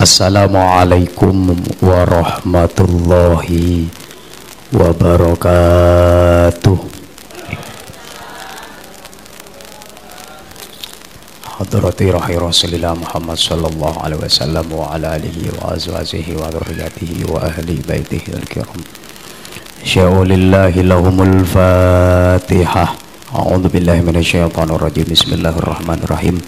Assalamualaikum warahmatullahi wabarakatuh. Hadrati rahi Rasulillah Muhammad sallallahu alaihi wasallam wa ala alihi wa azwajihi wa dhurriyyatihi wa ahli baitihi al-kiram. Sya'ulillahi lahumul fatihah A'udzu billahi minasyaitonir rajim Bismillahirrahmanirrahim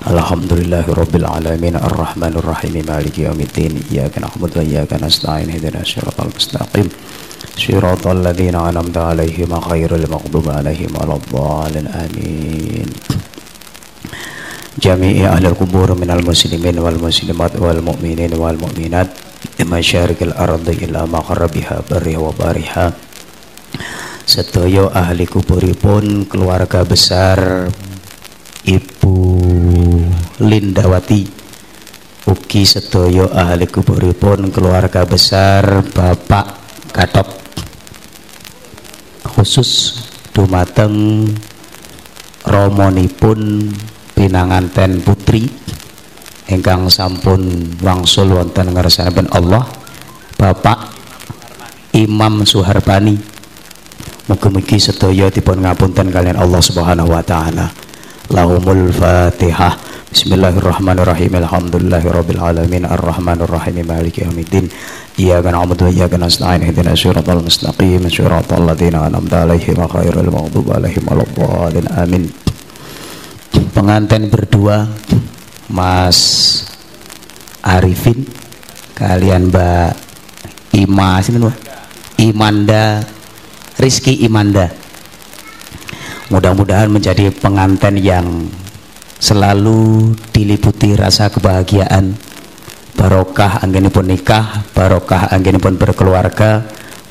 Alhamdulillahi rabbil alamin arrahmanir rahim maliki yaumiddin iyyaka na'budu wa iyyaka nasta'in ihdinas siratal mustaqim. Siratal ladzina an'amta 'alaihim ghairil maghdubi 'alaihim waladdallin amin. Jami'i ahli kubur minal muslimin wal muslimat wal mu'minin wal mu'minat masyarikil ardi ila magharibiha barriha wa bariha. Sedaya ahli kuburipun keluarga besar Ibu Lindawati. Ugi sedaya ahli kuburipun keluarga besar Bapak Gatot khusus dumateng romonipun pinanganten putri. Ingkang sampun wangsul wonten ngarsanipun Allah Bapak Imam Suharbani. Mugi-mugi sedaya dipun ngapunten kalian Allah Subhanahu wa taala. Lahumul fatihah Bismillahirrahmanirrahim. Alhamdulillahirabbil alamin. Arrahmanir rahim maliki yaumiddin. Iyyaka na'budu wa iyyaka nasta'in. Ihdinas siratal mustaqim. Siratal ladzina an'amta 'alaihim ghairil maghdubi 'alaihim waladdallin. Amin. Pengantin berdua Mas Arifin. Kalian Mbak Ima Mbak. Imanda Rizky Imanda. Mudah-mudahan menjadi pengantin yang selalu diliputi rasa kebahagiaan. Barokah anggenipun nikah barokah anggenipun berkeluarga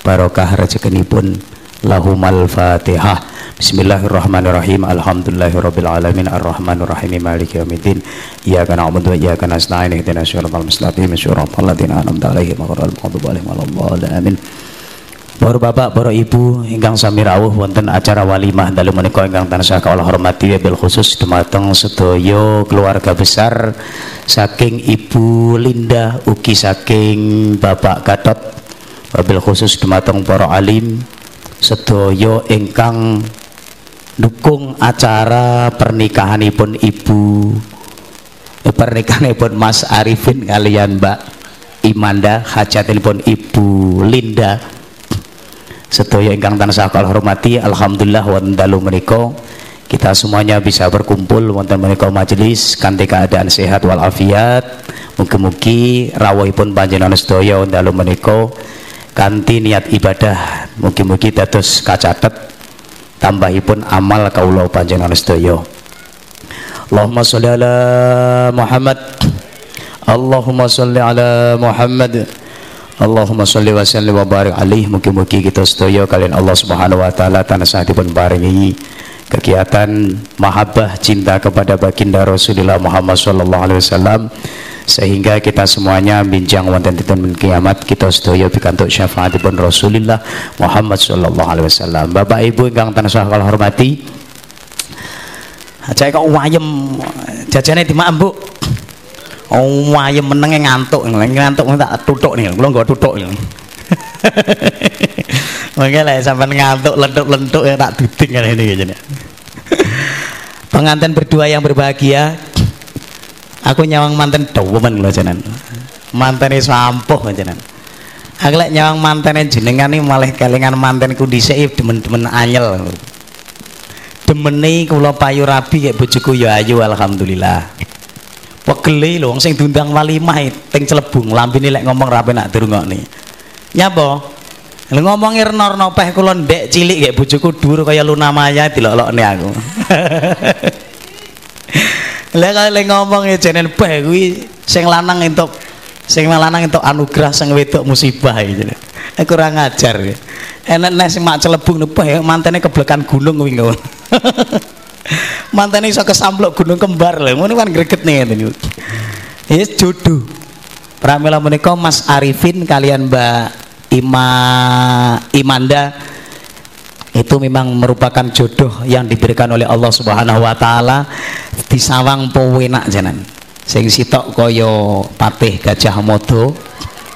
barokah rezekinipun lahumal fatihah. Bismillahirrahmanirrahim. Alhamdulillahirabbil alamin arrahmanir rahim maliki yaumiddin. Iyyaka na'budu wa iyyaka nasta'in. Ihdinas siratal mustaqim. Siratal ladzina an'amta 'alaihim ghairil maghdubi 'alaihim amin Para bapak, para ibu ingkang sami rawuh wonten acara walimah dalu menika ingkang tansah kawula hormati bil khusus dumateng sedaya keluarga besar saking Ibu Linda ugi saking Bapak Gatot. Wabil khusus dumateng para alim sedaya ingkang dukung acara pernikahanipun Ibu. Eh, pernikahanipun Mas Arifin kalian Mbak Imanda hajatipun Ibu Linda sedaya ingkang tansah kala hormati alhamdulillah wonten dalu menika. Kita semuanya bisa berkumpul wonten menika majelis kanthi keadaan sehat walafiat. Mugi-mugi rawuhipun panjenengan sedaya dalu menika. Kanthi niat ibadah mugi-mugi dados kacatet tambahipun amal kaula panjenengan sedaya. Allahumma sholli ala Muhammad. Allahumma sholli ala Muhammad Allahumma salli wa sallim wa barik alaih Mugi-mugi kita sedaya kalian Allah subhanahu wa ta'ala Tanah dipun baringi kegiatan mahabbah cinta kepada baginda Rasulullah Muhammad sallallahu alaihi wasallam sehingga kita semuanya bincang wonten dinten kiamat kita sedaya pikantuk syafaatipun Rasulullah Muhammad sallallahu alaihi wasallam. Bapak Ibu ingkang tansah kula hormati. Aja kok wayem jajane dimaem, Bu. Oh, ayem menenge ngantuk, ngantuk tak tutuk nih, kula nggo tutuk nih. Mungkin lah sampai ngantuk lentuk-lentuk ya tak duding kan ini gitu. Pengantin berdua yang berbahagia. Aku nyawang mantan dawemen lho jenengan. Mantene sampuh jenengan. Aku lek nyawang mantene jenengan iki malah kelingan mantenku dhisik demen-demen anyel. Demene kula payu rabi kayak bojoku ya ayu alhamdulillah pegele lho wong sing diundang walimah teng celebung. Lampine lek ngomong rapi nak dirungokne. Nyapa lha ngomongi reno-reno peh kula ndek cilik kayak bojoku dhuwur kaya Luna Maya dilolokne aku. Lha kale ngomong ya jenen peh kuwi sing lanang entuk sing lanang entuk anugerah sing wedok musibah iki eh, kurang ajar. Enek nek sing mak celebung peh mantene keblekan gunung kuwi mantan iso kesamplok gunung kembar lho. Ngono kan greget nih ngene ya jodoh pramila menika Mas Arifin kalian Mbak Ima Imanda. Itu memang merupakan jodoh yang diberikan oleh Allah Subhanahu wa taala disawang pewenak janan sing sitok kaya patih gajah modo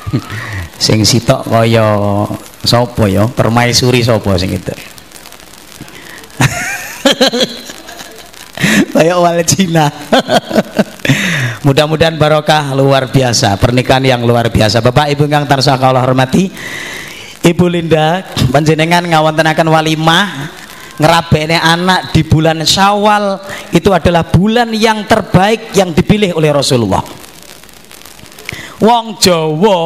sing sitok kaya sapa ya? Permaisuri sapa sing itu kayak wal Cina. Mudah-mudahan barokah luar biasa. Pernikahan yang luar biasa. Bapak Ibu yang tansah Allah hormati. Ibu Linda panjenengan ngawontenaken walimah ngerabene anak di bulan Syawal. Itu adalah bulan yang terbaik yang dipilih oleh Rasulullah. Wong Jawa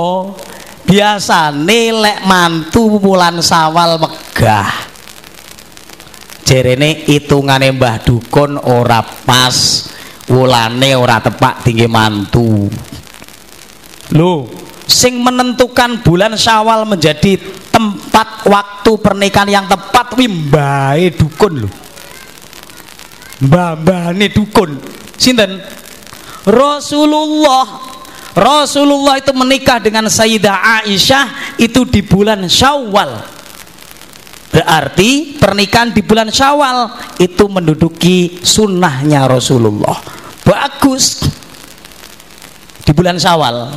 biasa nilai mantu bulan Syawal megah. Jerene hitungane Mbah Dukun ora pas, wulane ora tepak tinggi mantu. Loh, sing menentukan bulan Syawal menjadi tempat waktu pernikahan yang tepat wimbae dukun lho. Mbah-mbahane dukun. Sinten? Rasulullah. Rasulullah itu menikah dengan Sayyidah Aisyah itu di bulan Syawal berarti pernikahan di bulan Syawal itu menduduki sunnahnya Rasulullah bagus di bulan Syawal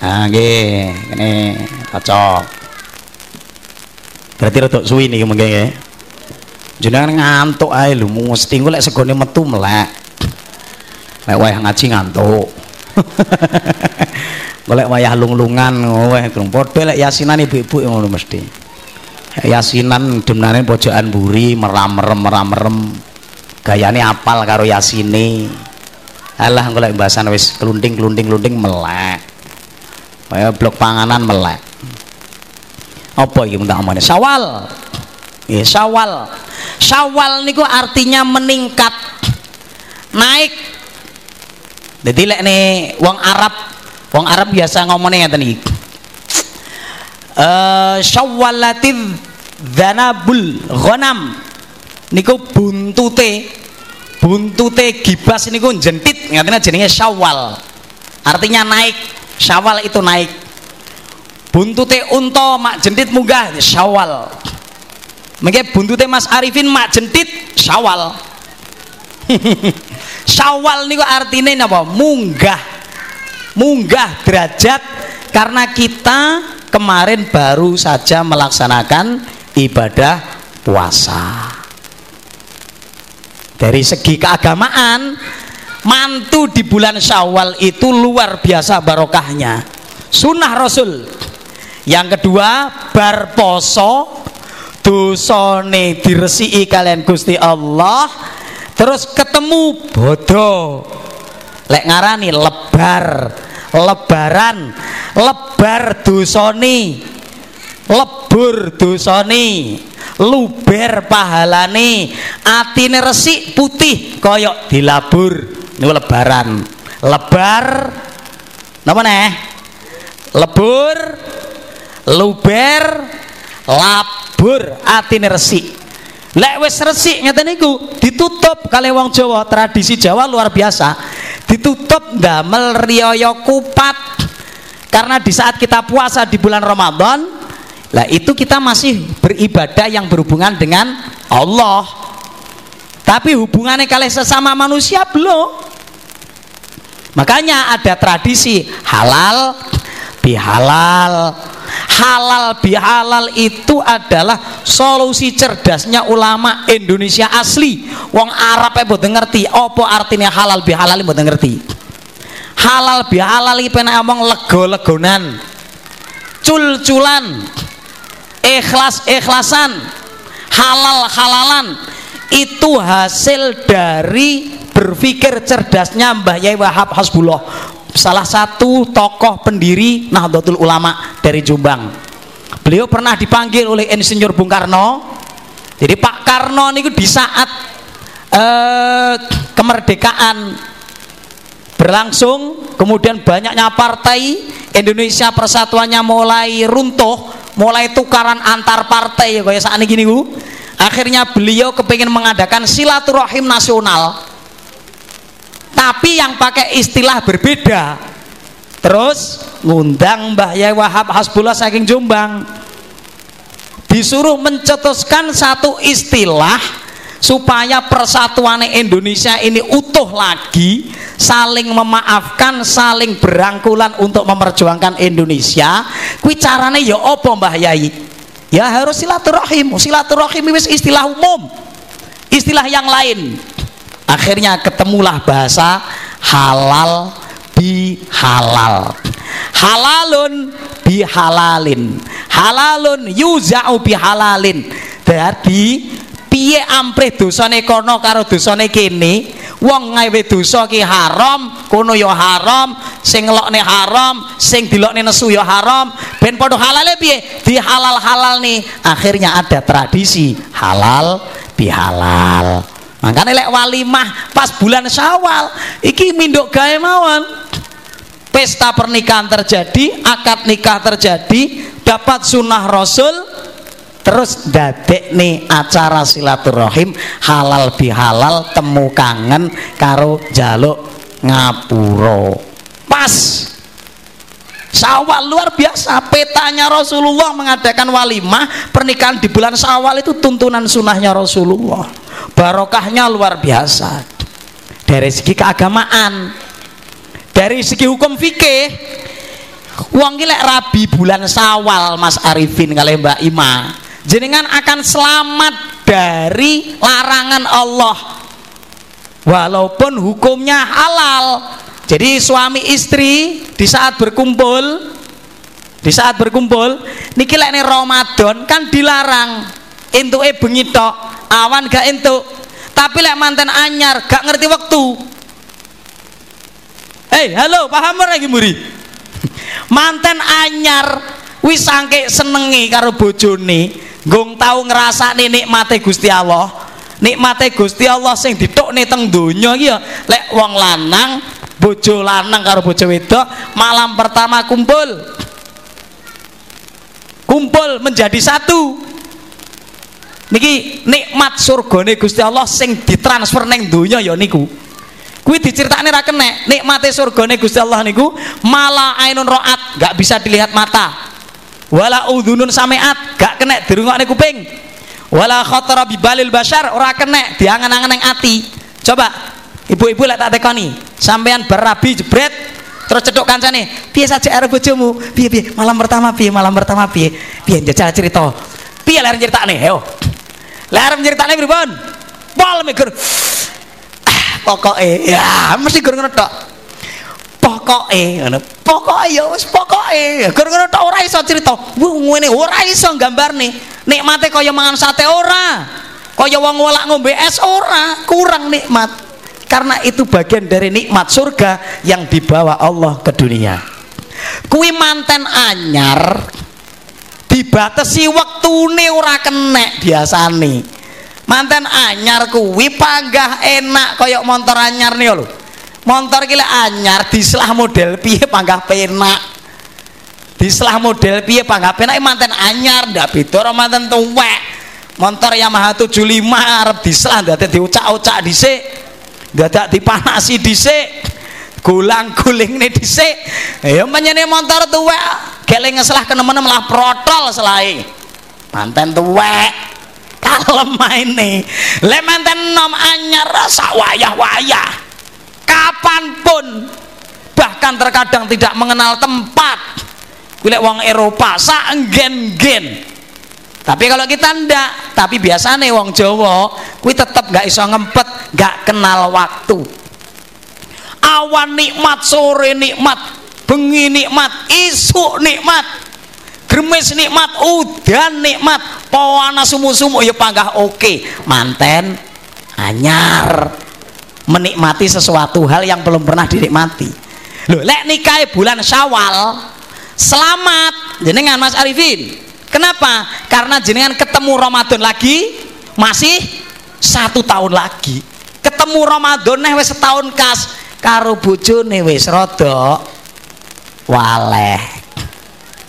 Nah, ini cocok. Berarti rada suwi niki mengke nggih. Jenengan ngantuk ae lho, mesti engko lek segone metu melek. Lek wayah ngaji ngantuk. Golek wayah lung-lungan kurang padha lek yasinan ibu-ibu ngono mesti. Yasinan demnane pojokan buri meram-merem meram-merem. Gayane apal karo yasine. Alah engko lek bahasan wis kelunding-kelunding-kelunding melek. Kaya blok panganan melek. Apa iki minta omongane syawal. Ya syawal. Syawal niku artinya meningkat. Naik. Jadi lek nih wong Arab wong Arab biasa ngomongnya ngeten iki uh, dhanabul ghanam. Niku buntute buntute gibas niku jentit ngatene jenenge syawal? Artinya naik syawal itu naik. Buntute unta mak jentit munggah syawal. Mungkin buntute mas Arifin mak jentit syawal. Syawal niku artinya apa munggah. Munggah derajat karena kita kemarin baru saja melaksanakan ibadah puasa. Dari segi keagamaan mantu di bulan syawal itu luar biasa barokahnya. Sunnah rasul. Yang kedua bar poso. Dosone diresiki kalian Gusti Allah. Terus ketemu bodoh. Lek ngarani lebar lebaran lebar dosoni lebur dosoni luber pahalane atine resik putih koyok dilabur. Niku lebaran. Lebar napa neh? Lebur luber labur atine resik lek wis resik ngeten niku ditutup. Kali wong Jawa tradisi Jawa luar biasa ditutup damel riyaya kupat. Karena di saat kita puasa di bulan Ramadan lah itu kita masih beribadah yang berhubungan dengan Allah. Tapi hubungannya kalian sesama manusia belum. Makanya ada tradisi halal bihalal halal. Bihalal itu adalah solusi cerdasnya ulama Indonesia asli. Wong Arab e boten ngerti apa artinya halal bihalal boten ngerti? Halal bihalal iki penak omong lego-legonan cul-culan ikhlas-ikhlasan halal-halalan itu hasil dari berpikir cerdasnya Mbah Yai Wahab Hasbullah salah satu tokoh pendiri Nahdlatul Ulama dari Jombang. Beliau pernah dipanggil oleh Insinyur Bung Karno. Jadi Pak Karno ini di saat eh, kemerdekaan berlangsung kemudian banyaknya partai Indonesia persatuannya mulai runtuh mulai tukaran antar partai kayak saat ini gini akhirnya beliau kepingin mengadakan silaturahim nasional tapi yang pakai istilah berbeda. Terus ngundang Mbah Yai Wahab Hasbullah saking Jombang. Disuruh mencetuskan satu istilah supaya persatuan Indonesia ini utuh lagi saling memaafkan saling berangkulan untuk memperjuangkan Indonesia. Kui carane ya apa Mbah Yai? Ya harus silaturahim. Silaturahim wis istilah umum. Istilah yang lain akhirnya ketemulah bahasa halal bi halal halalun bi halalin halalun yuza'u bi halalin jadi piye amprih dosane kono karo dosane kene? Wong ngawe dosa ki haram kono ya haram sing ngelokne haram sing dilokne nesu ya haram ben padha halale piye? Di halal halal nih akhirnya ada tradisi halal bihalal makanya lek walimah pas bulan syawal iki minduk gawe mawon. Pesta pernikahan terjadi akad nikah terjadi dapat sunnah rasul terus dadek nih acara silaturahim halal bihalal temu kangen karo jaluk ngapuro pas! Sawal luar biasa petanya Rasulullah mengadakan walimah pernikahan di bulan Sawal itu tuntunan sunnahnya Rasulullah barokahnya luar biasa. Dari segi keagamaan dari segi hukum fikih wong lek rabi bulan Sawal Mas Arifin kali Mbak Ima jenengan akan selamat dari larangan Allah. Walaupun hukumnya halal jadi suami istri di saat berkumpul di saat berkumpul niki lek Ramadan kan dilarang entuke bengi tok awan gak entuk. Tapi lek mantan anyar gak ngerti waktu Hei, halo, paham ora iki muri? mantan anyar wis sangke senengi karo bojone Gong tahu ngerasa nih nikmate Gusti Allah. Nikmate Gusti Allah sing ditukne teng donya iki ya. Lek wong lanang bojo lanang karo bojo wedok malam pertama kumpul. Kumpul menjadi satu niki nikmat surgane Gusti Allah sing ditransfer neng donya ya niku. Kuwi diceritakne ra kenek nikmate surgane Gusti Allah niku malah ainun roat gak bisa dilihat mata. Wala udhunun sameat gak kena dirungokne kuping. Wala khatara bibalil bashar ora kena diangan-angan yang ati. Coba ibu-ibu lek tak tekoni sampean berabi jebret terus cedok kancane piye saja arep bojomu? Piye piye? Malam pertama piye? Malam pertama piye? Piye jajal cerita? Piye lek critakne yo lek arep critakne pripun pol mikir ah, pokoke ya mesti gur ngono tok. Pokoke ngono. Pokoke ya wis pokoke. Gara-gara tok ora iso crita wuh ngene ora iso gambarne. Nikmate kaya mangan sate ora. Kaya wong ngolak ngombe es ora. Kurang nikmat. Karena itu bagian dari nikmat surga yang dibawa Allah ke dunia. Kuwi manten anyar dibatasi waktune ora kenek biasane. Manten anyar kuwi panggah enak kaya motor anyar nih lho. Motor gila anyar diselah model piye panggah penak? Diselah model piye panggah penak? Manten anyar ndak beda manten tuwek. Motor Yamaha 75 arep diselah dadi diucak-ucak dhisik. Dadak dipanasi dhisik. Gulang-guling nih dhisik. Ya menyene motor tuwek geleng ngeselah kenemen malah protol selai manten tuwek. Kalem maine le manten nom anyar rasa wayah-wayah. Kapan pun bahkan terkadang tidak mengenal tempat. Kulit wong Eropa saenggen-gen tapi kalau kita ndak tapi biasanya wong Jawa kuwi tetap gak iso ngempet gak kenal waktu. Awan nikmat sore nikmat bengi nikmat isu nikmat gemes nikmat udan nikmat pawana sumu-sumu ya panggah oke. Manten anyar. Menikmati sesuatu hal yang belum pernah dinikmati. Loh lek nikah bulan syawal selamat. Jenengan mas Arifin. Kenapa? Karena jenengan ketemu Ramadan lagi masih satu tahun lagi. Ketemu Ramadan nih wes setahun kas. Karo bojone wis rada waleh.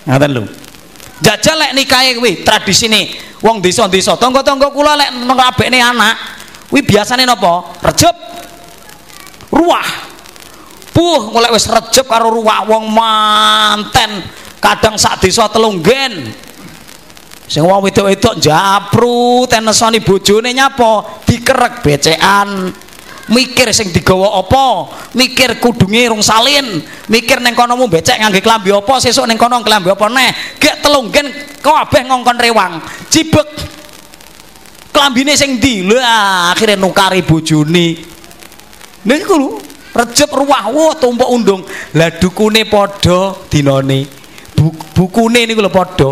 Ngoten lho. Jajal lek nikahe kuwi tradisine wong desa-desa tangga-tangga kula lek ngabekne anak kuwi biasane napa? Rejeb ruah puh mulai wis rejeb karo ruah wong manten. Kadang sak desa telung gen. Sing wong wedok-wedok japru tenesoni bojone nyapa? Dikerek becekan mikir sing digawa apa? Mikir kudunge rung salin. Mikir ning kono mu becek ngangge klambi apa sesuk ning kono klambi apa neh. Gek telunggen kabeh ngongkon rewang. Cibek klambine sing ndi? Lah akhirnya nukari bojone. Niku lho rejep ruwah. Wah tumpuk undung. Lah dukune padha dinane. Bukune niku lho padha.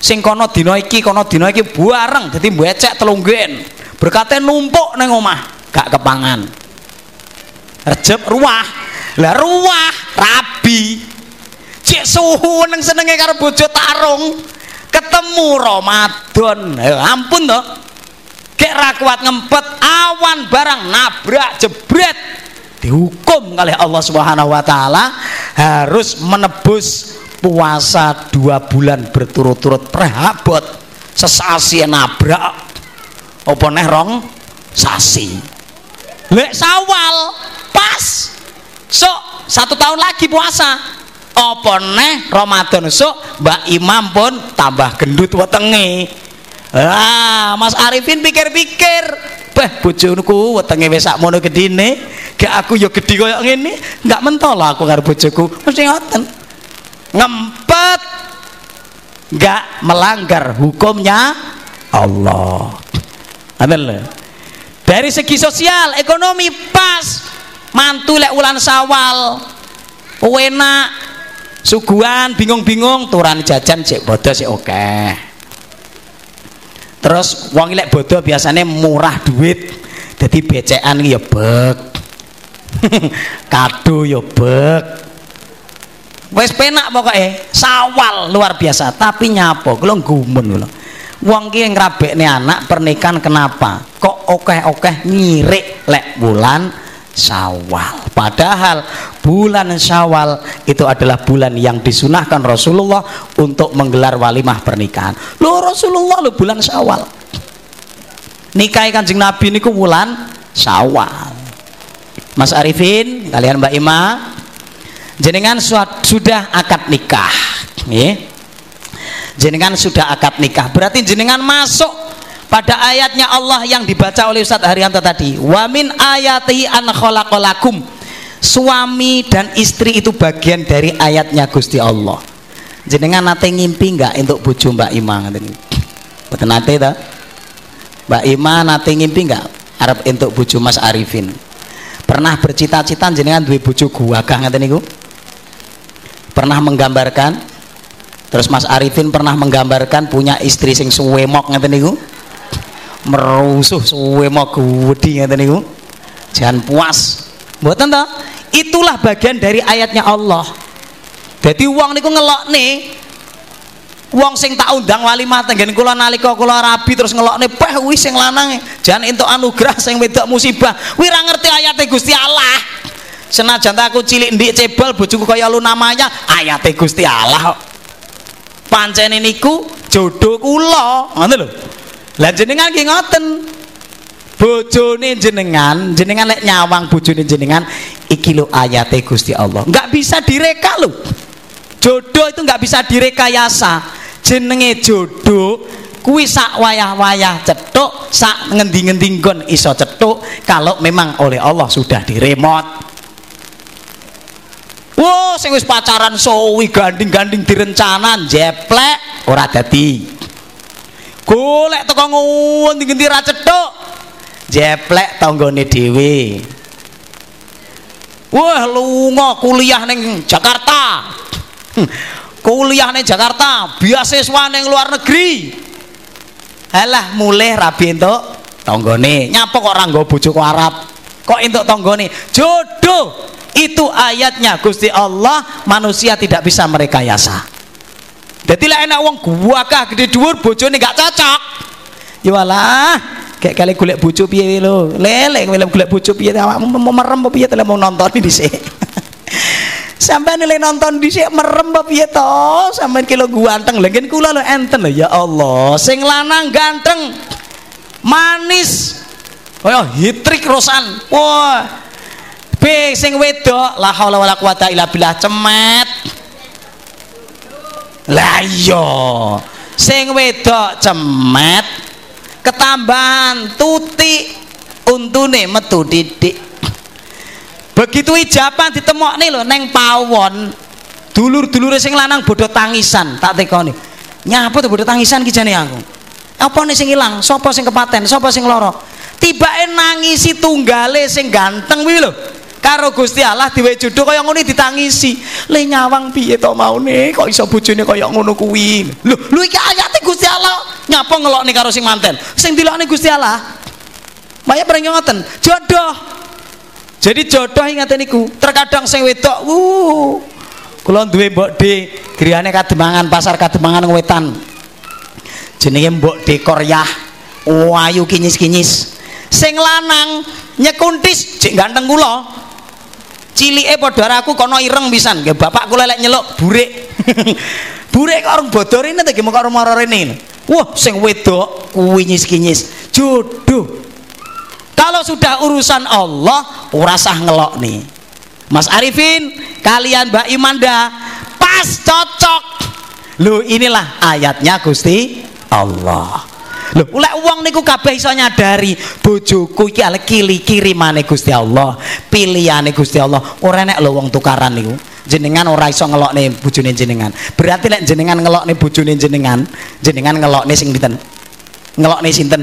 Sing kono dina iki kono dina iki bareng dadi mbecek telunggen berkate numpuk nang omah gak kepangan rejep ruah lah ruah rabi. Cek suhu nang senenge karo bojo tarung. Ketemu Ramadan. Eh, ampun toh. Gek ra kuat ngempet awan barang nabrak jebret. Dihukum oleh Allah Subhanahu wa taala harus menebus puasa dua bulan berturut-turut. Perhabot sesasi nabrak. Apa rong? Sasi. Lek sawal pas. Sok satu tahun lagi puasa. Apa neh Ramadan sok Mbak Imam pun tambah gendut wetenge. Ah Mas Arifin pikir-pikir beh bojoku wetenge wis sakmono gedine gak aku ya gedhi koyo ngene enggak mentol aku karo bojoku. Mesti ngoten. Ngempet. Nggak melanggar hukumnya Allah. Amin dari segi sosial ekonomi pas mantu lek ulan sawal. Enak suguhan bingung-bingung turan jajan cek bodoh sih oke terus wong lek bodoh biasanya murah duit jadi becekan ya bek. Kado ya bek. Wes penak pokoknya sawal luar biasa tapi nyapo kalau gumun kula. Wong ki ngrabekne anak pernikahan kenapa? Kok okeh-okeh nyirik lek bulan Syawal. Padahal bulan Syawal itu adalah bulan yang disunahkan Rasulullah untuk menggelar walimah pernikahan. Lo Rasulullah lo bulan Syawal. Nikahi Kanjeng Nabi niku bulan Syawal. Mas Arifin, kalian Mbak Ima, jenengan sudah akad nikah ya. jenengan sudah akad nikah berarti jenengan masuk pada ayatnya Allah yang dibaca oleh Ustadz Haryanto tadi wamin ayatihi an khalaqalakum. Suami dan istri itu bagian dari ayatnya Gusti Allah. Jenengan nate ngimpi nggak untuk bojo Mbak Ima betul nate ta? Mbak Ima nate ngimpi nggak Arab untuk bojo Mas Arifin? Pernah bercita-cita jenengan duwe bojo gua kah ngaten niku? Pernah menggambarkan? Terus Mas Arifin pernah menggambarkan punya istri sing suwemok ngeten niku merusuh suwemok gudi ngeten niku. Jangan puas. Mboten to itulah bagian dari ayatnya Allah. Jadi uang niku ngelok nih Wong sing tak undang walimah tenggen kula nalika kula rabi terus ngelokne peh wis sing lanang jangan entuk anugerah sing wedok musibah. Kuwi ra ngerti ayate Gusti Allah. Senajan aku cilik ndik cebol bojoku kaya lu namanya ayate Gusti Allah pancen niku jodoh kula. Ngoten lho lah jenengan ki ngoten. Bojone jenengan jenengan lek nyawang bojone jenengan iki lho ayate Gusti Allah. Enggak bisa direka lho. Jodoh itu enggak bisa direkayasa. Jenenge jodoh kuwi sak wayah-wayah cetuk sak ngendi-ngendi iso cetuk kalau memang oleh Allah sudah diremot. Wah, sing wis pacaran sowi ganding-ganding direncana jeplek ora dadi. Golek teko ngendi-ngendi ra cethuk. Jeplek tanggane dhewe. Wah, lunga kuliah ning Jakarta. Kuliah ning Jakarta, beasiswa ning luar negeri. Alah, mulai rabi entuk tanggane. Nyapa kok ora nggo bojo Arab? Kok entuk tanggane? Jodoh itu ayatnya Gusti Allah manusia tidak bisa merekayasa jadi lah enak uang gua kah gede dhuwur bojone gak cocok. Ya kayak kali golek bojo piye lo lele kowe golek bojo piye? Mau merem piye to? Mau nonton dhisik sampai nilai nonton dhisik merem apa piye to? Sampean kilo ganteng lha kula lo enten lho. Ya Allah sing lanang ganteng manis. Oh hitrik rosan. Wah B sing wedok la haula wala billah cemet lah iya. Sing wedok cemet ketambahan tuti untune metu didik. Begitu ijaban ditemokne lho neng pawon. Dulur-dulure sing lanang bodoh tangisan tak tekoni. Nyapa tuh bodoh tangisan ki aku? Apa nih sing ilang? Sapa sing kepaten? Sapa sing loro tibake nangisi tunggale sing ganteng kuwi karo Gusti Allah diwe jodoh kaya ngono ditangisi. Le nyawang piye to maune? Kok iso bojone kaya ngono kuwi? Lho lho iki ayate Gusti Allah. Nyapa ngelokne karo sing manten? Sing dilokne Gusti Allah. Maya bareng ngoten. Jodoh. Jadi jodoh ingat niku. Terkadang sing wedok wuh. Kula duwe mbok D griyane kademangan pasar kademangan wetan. Jenenge mbok D Koryah. Wayu kinyis-kinyis. Sing lanang nyekuntis jek ganteng kula cilike padha aku kono ireng pisan. Nggih bapak kula lek nyeluk burik burik orang bodor ini ta karo maro rene wah sing wedok kuwi nyis-kinyis jodoh. Kalau sudah urusan Allah ora sah ngelok nih Mas Arifin kalian Mbak Imanda pas cocok. Lu inilah ayatnya Gusti Allah Lho, lek wong niku kabeh iso nyadari bojoku iki ale kili kirimane Gusti Allah, pilihane Gusti Allah. Ora nek lho wong tukaran niku. Jenengan ora iso ngelokne bojone jenengan. Berarti lek jenengan ngelokne bojone jenengan, jenengan ngelokne sing pinten? Ngelokne sinten?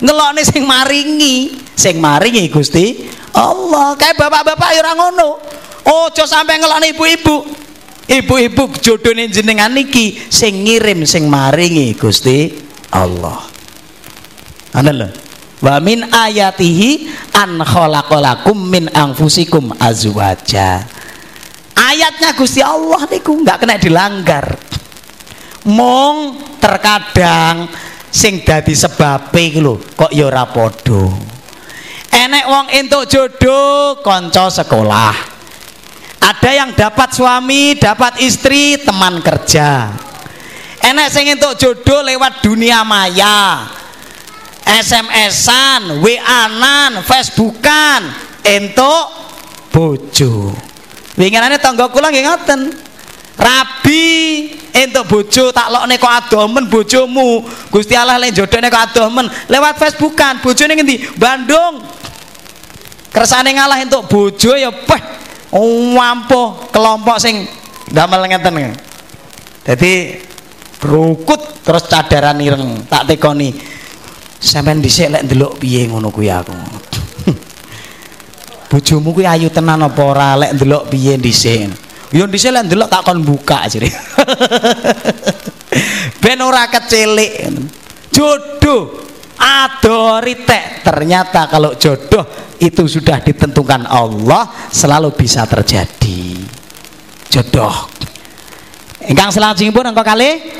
Ngelokne sing maringi, sing maringi Gusti Allah. Kayak bapak-bapak ya ora ngono. Ojo sampai ngelokne ibu-ibu. Ibu-ibu jodone jenengan niki sing ngirim sing maringi Gusti Allah. Ana Wa min ayatihi an khalaqalakum min anfusikum azwaja. Ayatnya Gusti Allah niku nggak kena dilanggar. Mong terkadang sing dadi sebabe iki lho kok ya ora padha. Enek wong entuk jodoh kanca sekolah. Ada yang dapat suami, dapat istri, teman kerja. Enek sing entuk jodoh lewat dunia maya SMS-an, WA-an, Facebookan, entuk bojo. Winginane tangga kula nggih ngoten. Rabi entuk bojo tak lokne kok adomen bojomu. Gusti Allah lek jodone kok adomen lewat Facebookan. Bojone ngendi? Bandung. Kersane ngalah entuk bojo ya peh wampuh kelompok sing damel ngeten. Dadi rukut terus cadaran ireng tak tekoni sampean dhisik lek ndelok piye ngono kuwi aku? Bojomu kuwi ayu tenan apa ora? Lek ndelok piye dhisik? Yo dhisik lek ndelok tak kon buka jere ben ora kecilik. Jodoh. Adoritek ternyata kalau jodoh itu sudah ditentukan Allah selalu bisa terjadi. Jodoh. Ingkang selanjutnya engkau kali.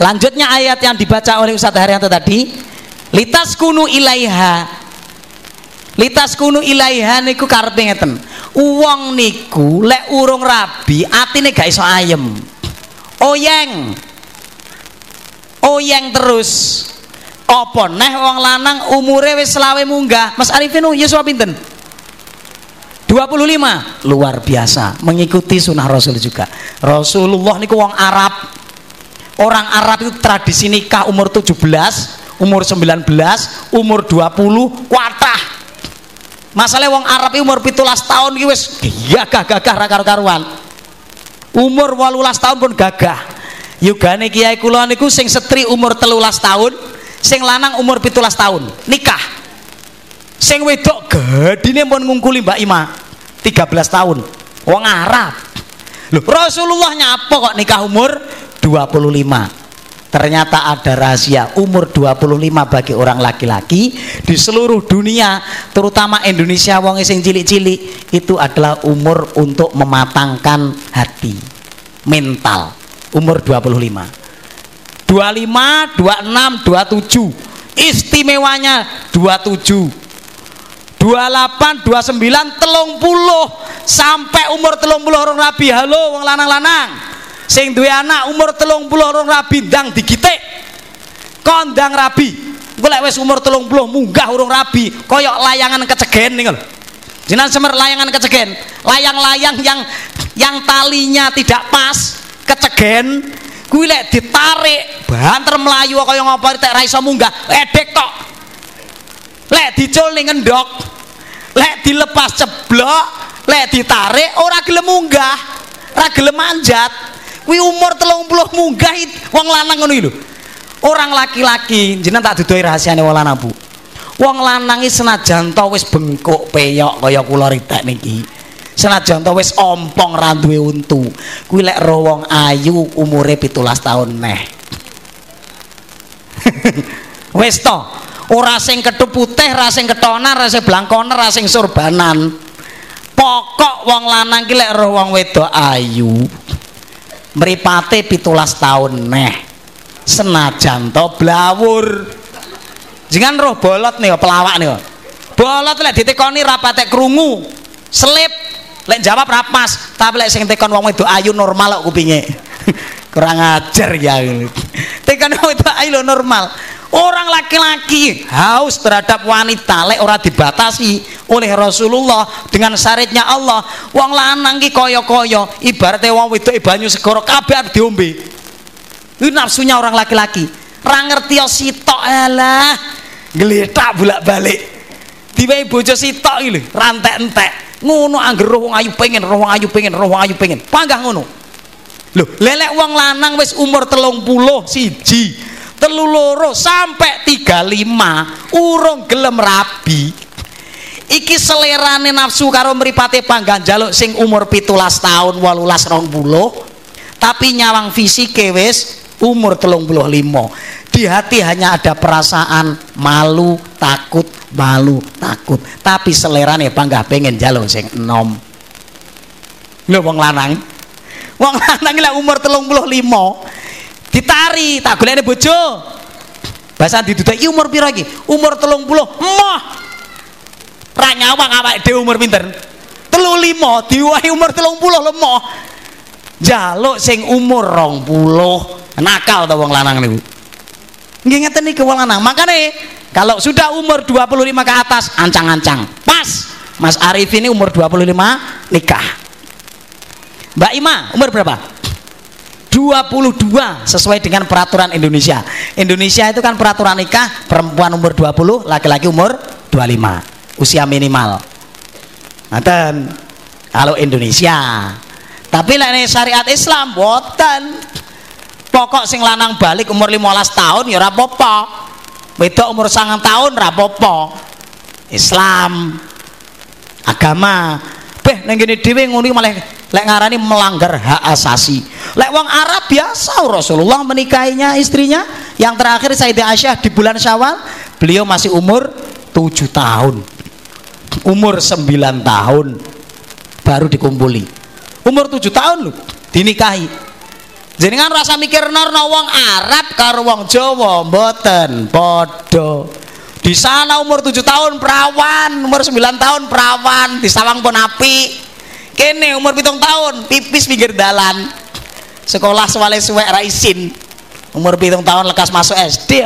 Lanjutnya ayat yang dibaca oleh Ustadz Haryanto tadi litas kunu ilaiha. Litas kunu ilaiha niku karepe ngeten. Uang niku lek urung rabi atine gak iso ayem. Oyeng. Oyeng terus. Apa neh wong lanang umure wis selawe munggah? Mas Arifin yuswa pinten? 25 luar biasa. Mengikuti sunnah Rasul juga. Rasulullah niku wong Arab. Orang Arab itu tradisi nikah umur 17 umur 19 umur 20 kuatah masalah wong Arab umur pitulas tahun iki wis gagah gagah ra karuan umur 18 tahun pun gagah. Yugane kiai kula niku sing setri umur telulas tahun sing lanang umur pitulas tahun nikah. Sing wedok gadine pun ngungkuli Mbak Ima 13 tahun. Wong Arab. Loh, Rasulullah nyapa kok nikah umur 25 ternyata ada rahasia umur 25 bagi orang laki-laki di seluruh dunia terutama Indonesia wong sing cilik-cilik itu adalah umur untuk mematangkan hati mental. Umur 25 25 26 27 istimewanya 27 28 29 telung puluh. Sampai umur telung puluh orang rabi halo wong lanang-lanang sing duwe anak umur telung puluh orang rabi ndang digitik. Kondang rabi. Gue umur telung puluh munggah urung rabi. Koyok layangan kecegen nih jinan semer layangan kecegen. Layang-layang yang yang talinya tidak pas kecegen. Kuwi lek ditarik banter melayu kaya ngapa tek ra iso munggah. Edek tok. Lek dicul ning ngendok lek dilepas ceblok. Lek ditarik ora gelem munggah. Ora gelem manjat kuwi umur 30 munggah wong lanang ngono lho. Orang laki-laki jenengan tak dudoi rahasiane wong lanang Bu. Wong lanang iki senajan to wis bengkok peyok kaya kula ritek niki. Senajan to wis ompong ra duwe untu. Kuwi lek ro wong ayu umure 17 tahun neh. Wis to. Ora sing kethu putih ra sing ketonan ra sing blangkoner ra sing surbanan. Pokok wong lanang ki lek roh wong wedok ayu mripate 17 tahun neh senajan to blawur. Jangan roh bolot nih pelawak nih bolot lek ditekoni rapatek krungu. Selip. Lek jawab rapas tapi lek sing tekon wong wedok ayu normal kok kupinge. Kurang ajar ya. Tekon wong wedok ayu normal orang laki-laki haus terhadap wanita lek ora dibatasi oleh Rasulullah dengan syariatnya Allah. Wong lanang ki kaya-kaya ibaratnya wong wedok banyu segoro kabeh diombe. Itu nafsunya orang laki-laki. Ra ngerti sitok alah. Geletak bolak-balik. Diwehi bojo sitok iki lho rantek-entek ngono angger roh wong ayu pengen roh wong ayu pengen roh wong ayu pengen. Panggah ngono. Lho lelek wong lanang wis umur telung puluh siji telu loro sampai tiga lima urung gelem rabi. Iki selerane nafsu karo mripate panggah jaluk sing umur pitulas tahun walulas rong puluh tapi nyawang fisike wis umur telung puluh limo di hati hanya ada perasaan malu takut malu takut. Tapi selerane panggah pengen jalur sing enom. Lho wong lanang. Wong lanang lah umur telung puluh limo ditari tak golekne bojo. Bahasa didudak umur piro iki? Umur telung puluh. Emoh ra nyawang awake dhewe umur pinter? Telu limo diwahi umur telung puluh lemoh jaluk sing umur rong puluh. Nakal to wong lanang niku. Nggih ngeten iki wong lanang. Makane kalau sudah umur 25 ke atas ancang-ancang. Pas! Mas Arif ini umur 25 nikah. Mbak Ima umur berapa 22 sesuai dengan peraturan Indonesia. Indonesia itu kan peraturan nikah perempuan umur 20 laki-laki umur 25 usia minimal. Nanten kalau Indonesia tapi lah syariat Islam boten. Pokok sing lanang balik umur 15 tahun ya rapopo wedok umur sangat tahun rapopo Islam agama. Beh gini dewe nguni malah lek ngarani melanggar hak asasi. Lek wong Arab biasa Rasulullah menikahinya istrinya. Yang terakhir Sayyidah Aisyah di bulan Syawal beliau masih umur 7 tahun. Umur 9 tahun. Baru dikumpuli. Umur 7 tahun loh dinikahi. Jenengan rasa mikir norno wong Arab karo wong Jawa mboten padha. Di sana umur 7 tahun perawan. Umur 9 tahun perawan. Di sawang pun api kene umur pitung tahun pipis pinggir dalan sekolah sewale suwek raisin umur pitung tahun lekas masuk SD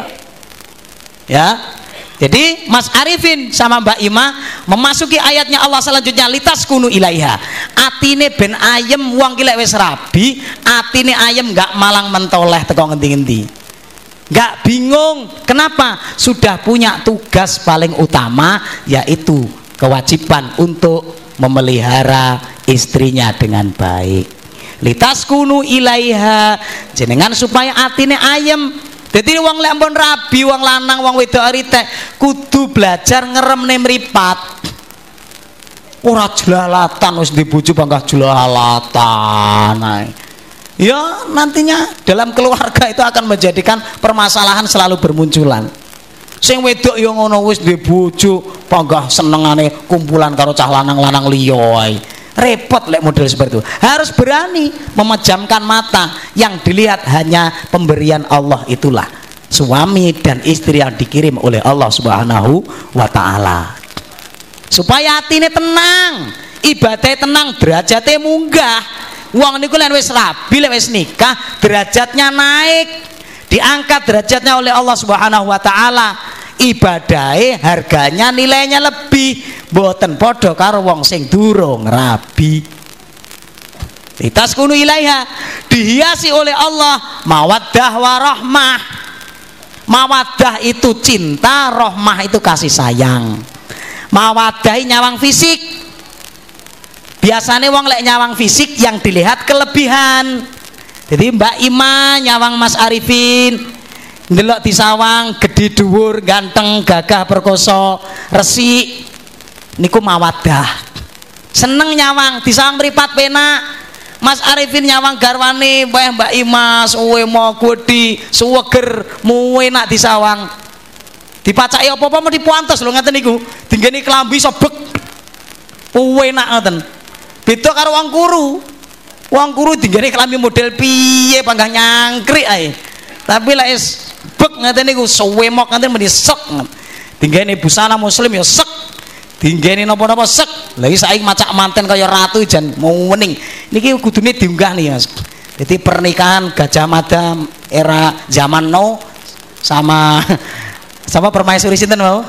ya jadi Mas Arifin sama Mbak Ima memasuki ayatnya Allah selanjutnya litas kunu ilaiha. Atine ben ayem wong kilek wis rabi, atine ayem nggak malang mentoleh teko ngendi-ngendi. Nggak bingung. Kenapa? Sudah punya tugas paling utama yaitu kewajiban untuk memelihara istrinya dengan baik. Litas kunu ilaiha jenengan supaya atine ayem jadi wong lek ampun rabi, wong lanang, wong wedok aritek kudu belajar ngeremne mripat. Ora jelalatan wis dibujuk bangga jelalatan. Ya nantinya dalam keluarga itu akan menjadikan permasalahan selalu bermunculan. Sing wedok yo ngono wis dibujuk panggah senengane kumpulan karo cah lanang-lanang liya repot lek model seperti itu. Harus berani memejamkan mata. Yang dilihat hanya pemberian Allah itulah. Suami dan istri yang dikirim oleh Allah subhanahu wa ta'ala. Supaya hatinya tenang ibadahnya tenang derajatnya munggah. Uang niku lan wis rabi wis nikah derajatnya naik diangkat derajatnya oleh Allah subhanahu wa ta'ala ibadahe harganya nilainya lebih boten podo karo wong sing durung rabi Litaskunu ilaiha dihiasi oleh Allah mawaddah warahmah. Mawaddah itu cinta, rohmah itu kasih sayang. Mawaddah nyawang fisik. Biasanya wong lek nyawang fisik yang dilihat kelebihan. Jadi Mbak Ima nyawang Mas Arifin ndelok disawang gede dhuwur ganteng gagah perkoso resik niku mawadah. Seneng nyawang disawang meripat penak Mas Arifin nyawang garwane Mbak Mbak Ima suwe mau gudi suweger muwe nak disawang dipacai apa-apa mau dipuantos lho ngaten niku. Dinggeni klambi sobek. Uwe nak ngoten. Beda karo wong kuru wong kuru dinggeni klambi model piye panggang nyangkrik ae. Tapi lah es bek ngaten niku suwe mok ngaten meni sek busana muslim ya sek. Dinggeni napa-napa sek. Lagi saiki macak manten kaya ratu jan mau wening niki kudune diunggah nih Mas. Jadi pernikahan Gajah Mada era zaman now sama sama permaisuri sinten mau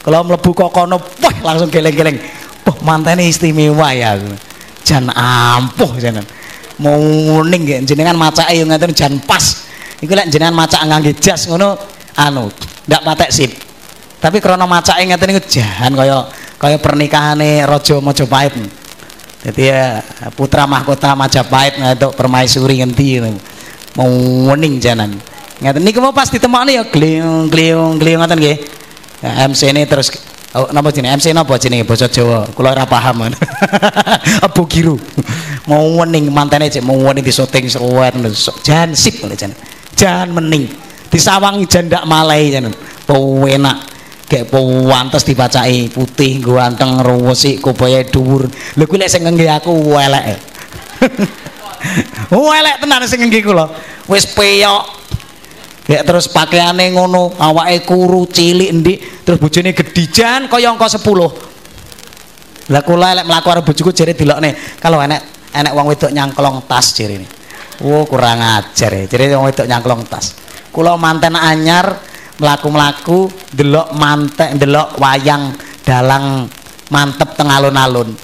kalau mlebu kok kono wah langsung geleng-geleng. Wah mantene istimewa ya jan ampuh jangan mau wening jenengan macake yo ngaten jan pas iku lek jenengan macak ngangge jas ngono anu ndak patek sip tapi krono macake ngeten niku jahan kaya kaya pernikahane raja Majapahit. Jadi ya putra mahkota Majapahit ngatuk permaisuri ngendi mau wening janan. Ngeten niku mau pas ditemokne ya gliung gliung gliung ngoten nggih. MC ini terus Oh, napa jenenge MC napa jenenge basa Jawa? Kula ora paham. Abu Giru. mau wening mantene cek mau wening di syuting seruat jan sip jan. Jan mening. Disawang jan ndak malai jan. Kayak pantes dipacai putih ganteng ruwesi kupaya dhuwur lho kuwi lek sing ngengge aku elek elek tenan sing ngengge kula wis peyok ya terus pakaiane ngono awake kuru cilik ndik terus bojone gedijan kaya angka 10 lah kula elek mlaku karo bojoku jere delokne kalau enek enek wong wedok nyangklong tas jerene oh kurang ajar ya jere wong wedok nyangklong tas. Kula manten anyar melaku-melaku delok mantek delok wayang dalang mantep teng alun-alun.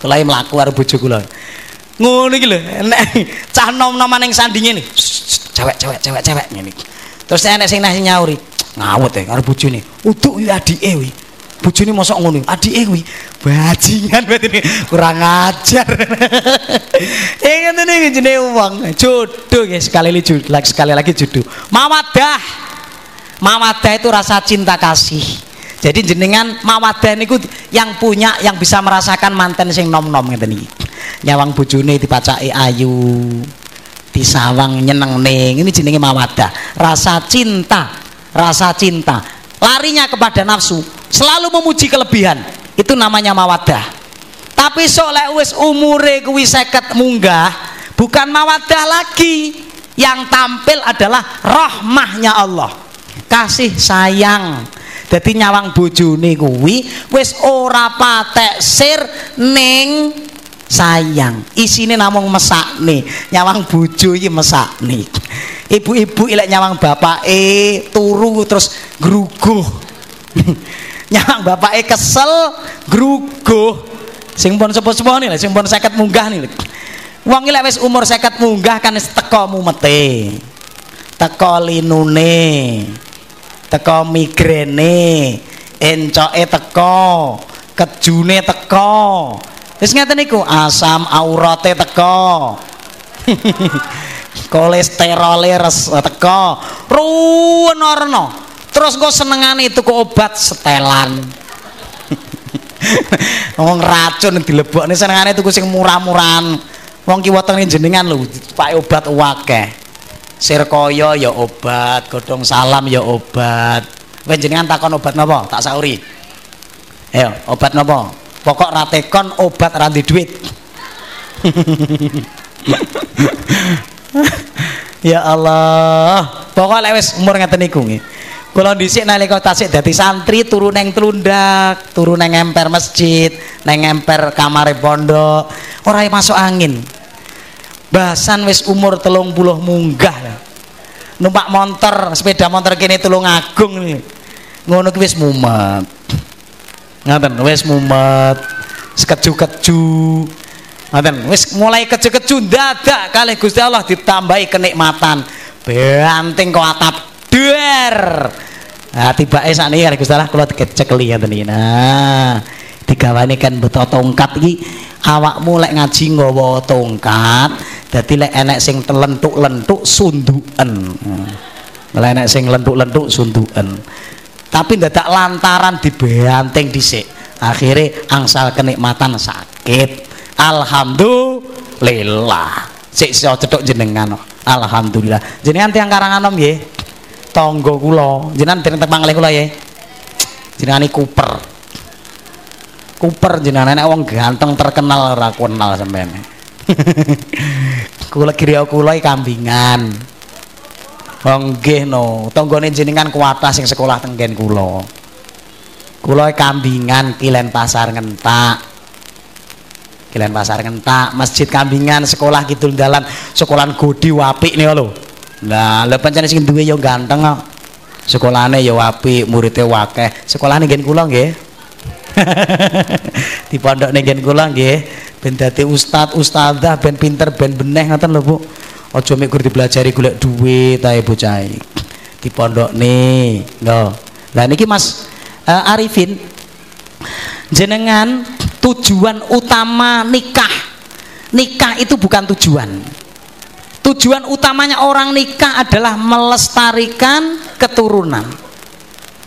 Kula mlaku karo ngono iki lho. Nek cah nom-noman ning sandinge nih cewek-cewek cewek-cewek ngene terus enek sing nasi nyauri ngawut ya karo bojone. Uduk iki adike kuwi. Bojone mosok ngono adike kuwi. Bajingan berarti kurang ajar. Eh ngene iki jenenge wong. Jodoh ya sekali lagi sekali lagi jodoh. Mawadah. Mawadah itu rasa cinta kasih. Jadi jenengan mawadah niku yang punya yang bisa merasakan manten sing nom-nom ngeten iki nyawang bojone dipacaki ayu disawang nyeneng ning ini jenenge mawadah. Rasa cinta rasa cinta. Larinya kepada nafsu selalu memuji kelebihan. Itu namanya mawadah. Tapi soalnya wis umure kuwi seket munggah bukan mawadah lagi. Yang tampil adalah rahmahnya Allah. Kasih sayang. Jadi nyawang bojone kuwi wis ora patek sir ning sayang. Isine namung mesakne. Nyawang bojo iki mesakne. Ibu-ibu ilek nyawang bapake turu terus gruguh. Nyawang bapake kesel gruguh. Sing pun sepuh-sepuh nih sing pun seket munggah nih wong ilek wis umur seket munggah kan teko mumete. Teko linune. Teko migrene. Encoke teko kejune teko wis ngeten niku asam aurate teko kolesterole res teko ruwenorno terus kok senengane itu kok obat setelan. Wong racun dilebokne senengane tuku sing murah-murahan. Wong ki wetenge jenengan lho pak obat akeh sirkoyo ya obat. Godong salam ya obat. Panjenengan takon obat napa? Tak sauri. Ayo obat napa pokok ratekon obat ranti duit. Ya Allah. Pokok lewes umur ngeten niku nggih. Kula dhisik nalika tasik dadi santri turu neng telundak turu neng emper masjid neng emper kamare pondok. Ora masuk angin. Bahasan wis umur telung puluh munggah numpak motor sepeda motor kini tulung agung nih ngono wis mumet ngaten wis mumet sekeju-keju Ngoten, wis mulai keju-keju dadak kalih Gusti Allah ditambahi kenikmatan. Banting kok atap duer. Nah, tibake sakniki kalih Gusti Allah kula dikecekeli ngoten iki. Nah, digawane kan beto tongkat iki awakmu lek ngaji nggawa tongkat, dadi lek enek sing lentuk-lentuk sunduken. Hmm. Lek enek sing lentuk-lentuk sunduken. Tapi dadak lantaran dibanting dhisik. Akhirnya angsal kenikmatan sakit. Alhamdulillah. Sik iso cethuk jenengan. Alhamdulillah. Jenengan tiang Karanganom nggih. Tangga kula. Jenengan dereng teng panglih kula nggih. Jenengan Cooper. Cooper jenengan nek wong ganteng terkenal ora kenal sampean. kula griya kula kambingan. Nggih no, tanggane jenengan kuwata sing sekolah tenggen kula. Kula kambingan kilen pasar ngentak. Kilen pasar ngentak, masjid kambingan, sekolah kidul dalan, sekolahan godi wapik nih lho. Lah, lha pancen sing duwe ya ganteng kok. Sekolahane ya apik, muridnya wakeh. Sekolahane ngen kula nggih. Di pondok ngen kula nggih, ben dadi ustad, ustadzah, ben pinter, ben beneh ngoten lho, Bu. Aja mek gur dipelajari golek duit ae bocah Di pondok nih, lho. Lah niki Mas uh, Arifin jenengan tujuan utama nikah. Nikah itu bukan tujuan. Tujuan utamanya orang nikah adalah melestarikan keturunan.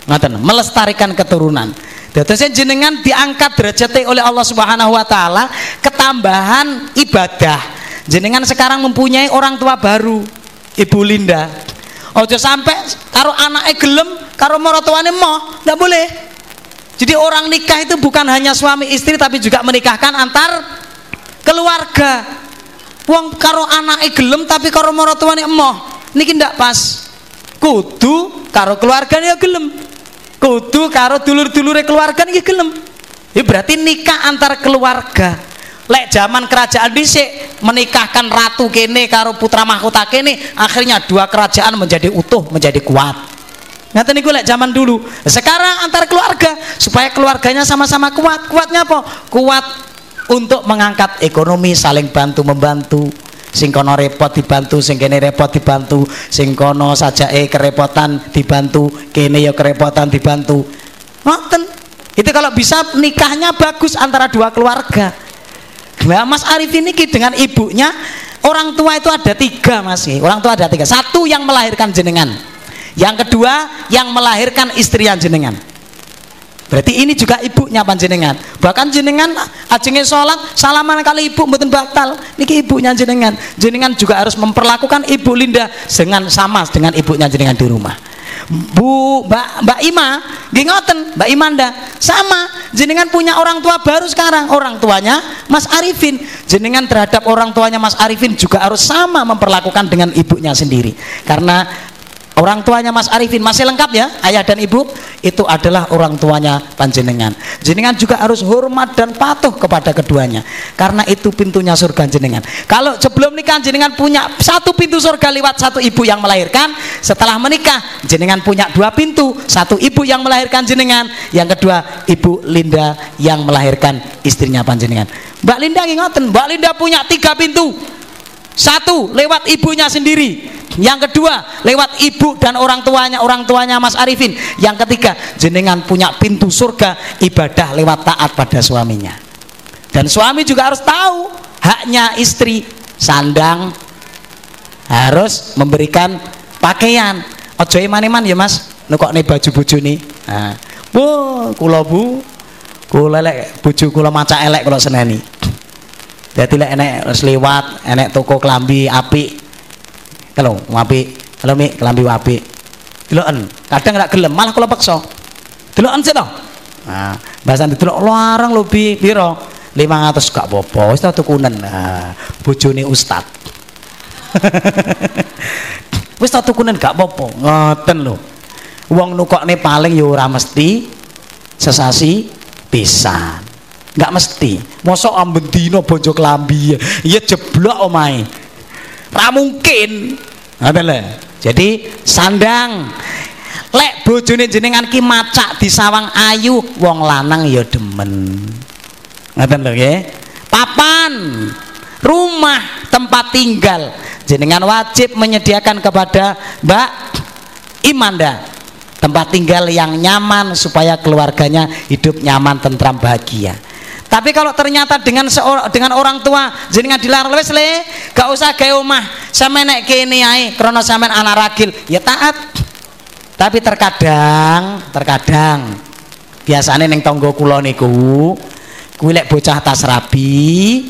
Ngaten melestarikan keturunan. Dadosnya jenengan diangkat derajatnya oleh Allah Subhanahu wa taala ketambahan ibadah. Jenengan sekarang mempunyai orang tua baru, Ibu Linda. Ojo sampai karo anaknya gelem, karo maratuane moh, nggak boleh. Jadi orang nikah itu bukan hanya suami istri tapi juga menikahkan antar keluarga. Wong karo anak gelem tapi karo maratuane emoh. Niki ndak pas. Kudu karo keluarganya gelem. Kudu karo dulur-dulure keluarga niki gelem. Ya berarti nikah antar keluarga. Lek zaman kerajaan dhisik menikahkan ratu kene karo putra mahkota kene akhirnya dua kerajaan menjadi utuh, menjadi kuat. Ngaten niku lek zaman dulu. Sekarang antar keluarga supaya keluarganya sama-sama kuat. Kuatnya apa? Kuat untuk mengangkat ekonomi, saling bantu membantu. Sing kono repot dibantu, sing kene repot dibantu, sing kono eh kerepotan dibantu, kene ya kerepotan dibantu. Ngoten. Itu kalau bisa nikahnya bagus antara dua keluarga. Nah, Mas Arif ini dengan ibunya orang tua itu ada tiga mas orang tua ada tiga. Satu yang melahirkan jenengan. Yang kedua yang melahirkan istri yang jenengan. Berarti ini juga ibunya panjenengan bahkan jenengan ajenge sholat salaman kali ibu mboten batal. Niki ibunya jenengan. Jenengan juga harus memperlakukan ibu Linda dengan sama dengan ibunya jenengan di rumah Bu Mbak Mbak Ima ngoten Mbak Imanda. Sama jenengan punya orang tua baru sekarang. Orang tuanya Mas Arifin. Jenengan terhadap orang tuanya Mas Arifin juga harus sama memperlakukan dengan ibunya sendiri. Karena Orang tuanya Mas Arifin masih lengkap ya, ayah dan ibu itu adalah orang tuanya panjenengan. Jenengan juga harus hormat dan patuh kepada keduanya, karena itu pintunya surga jenengan. Kalau sebelum nikah jenengan punya satu pintu surga lewat satu ibu yang melahirkan, setelah menikah jenengan punya dua pintu, satu ibu yang melahirkan jenengan, yang kedua ibu Linda yang melahirkan istrinya panjenengan. Mbak Linda ingatin, Mbak Linda punya tiga pintu, satu lewat ibunya sendiri, yang kedua lewat ibu dan orang tuanya orang tuanya Mas Arifin. Yang ketiga jenengan punya pintu surga ibadah lewat taat pada suaminya. Dan suami juga harus tahu haknya istri. Sandang harus memberikan pakaian. Ojo iman-iman ya mas. Nukok nih baju buju nih nah, bu kulo bu. Kulo lek buju kulo maca elek kulo seneni. Jadi lek enek lewat enek toko kelambi api kalau wapi. Kalau mi kelambi wapi. Deloken. Kadang nggak gelem malah kalau paksa. Deloken sih toh nah bahasa didelok larang lebih piro? 500 gak apa-apa wis tukunen. Nah bojone ustad. Wis tak tukunen gak apa-apa. Ngoten lho. Wong nukokne paling ya ora mesti sesasi pisan. Nggak mesti. Mosok amben dina bojo klambi ya jeblok omahe Ra mungkin. Jadi sandang lek bojone jenengan ki macak di sawang ayu wong lanang ya demen. Ngoten lho nggih. Papan rumah tempat tinggal jenengan wajib menyediakan kepada Mbak Imanda tempat tinggal yang nyaman supaya keluarganya hidup nyaman tentram bahagia tapi kalau ternyata dengan seor dengan orang tua jenengan dilarang. Wis le gak usah gawe omah. Sampe nek kene ae krana sampean anak ragil. Ya taat. Tapi terkadang terkadang biasanya neng tonggo kulo niku kuwi lek bocah tas rabi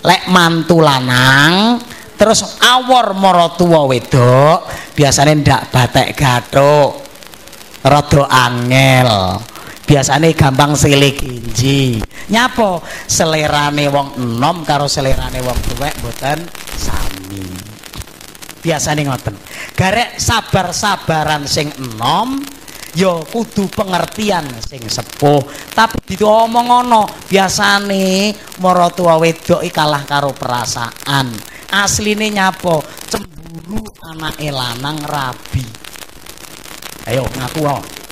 lek mantu lanang terus awor mara tuwa wedok biasanya ndak batek gathuk rada angel biasanya gampang silih kinji nyapo? Selerane wong enom karo selerane wong tuwek mboten? Sami. Biasanya ngoten. Garek sabar-sabaran sing enom ya kudu pengertian sing sepuh. Tapi diomong ngono biasane mara tua wedok kalah karo perasaan. Asline nyapo? Cemburu anak lanang rabi. Ayo ngaku oh.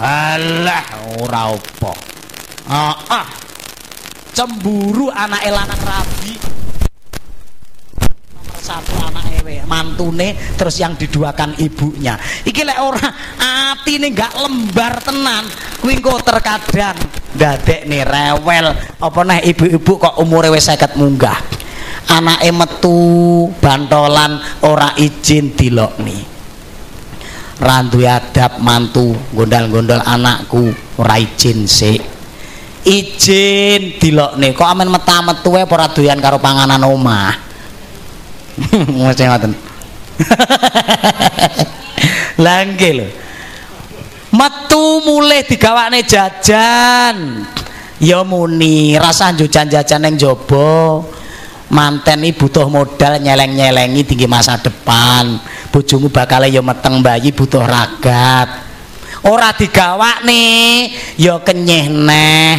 Alah ora apa. Ah, ah. cemburu anak lanang rabi. Nomor satu anak ewe mantune terus yang diduakan ibunya. Iki lek ora atine gak lembar tenan. Kuwi engko terkadang nih rewel. Apa nih ibu-ibu kok umure wis 50 munggah? Anake metu bantolan ora izin dilokni randu adab mantu gondal-gondal anakku ora izin sik. Izin dilokne. Kok amen meta-metu wae ora doyan karo panganan omah? Mesti ngoten. Langge lho. Metu mulai digawakne jajan. Ya muni rasa jajan jajan yang jaba manten ini butuh modal nyeleng-nyelengi tinggi masa depan bojomu bakal ya meteng bayi butuh ragat. Ora digawak nih ya kenyeh neh.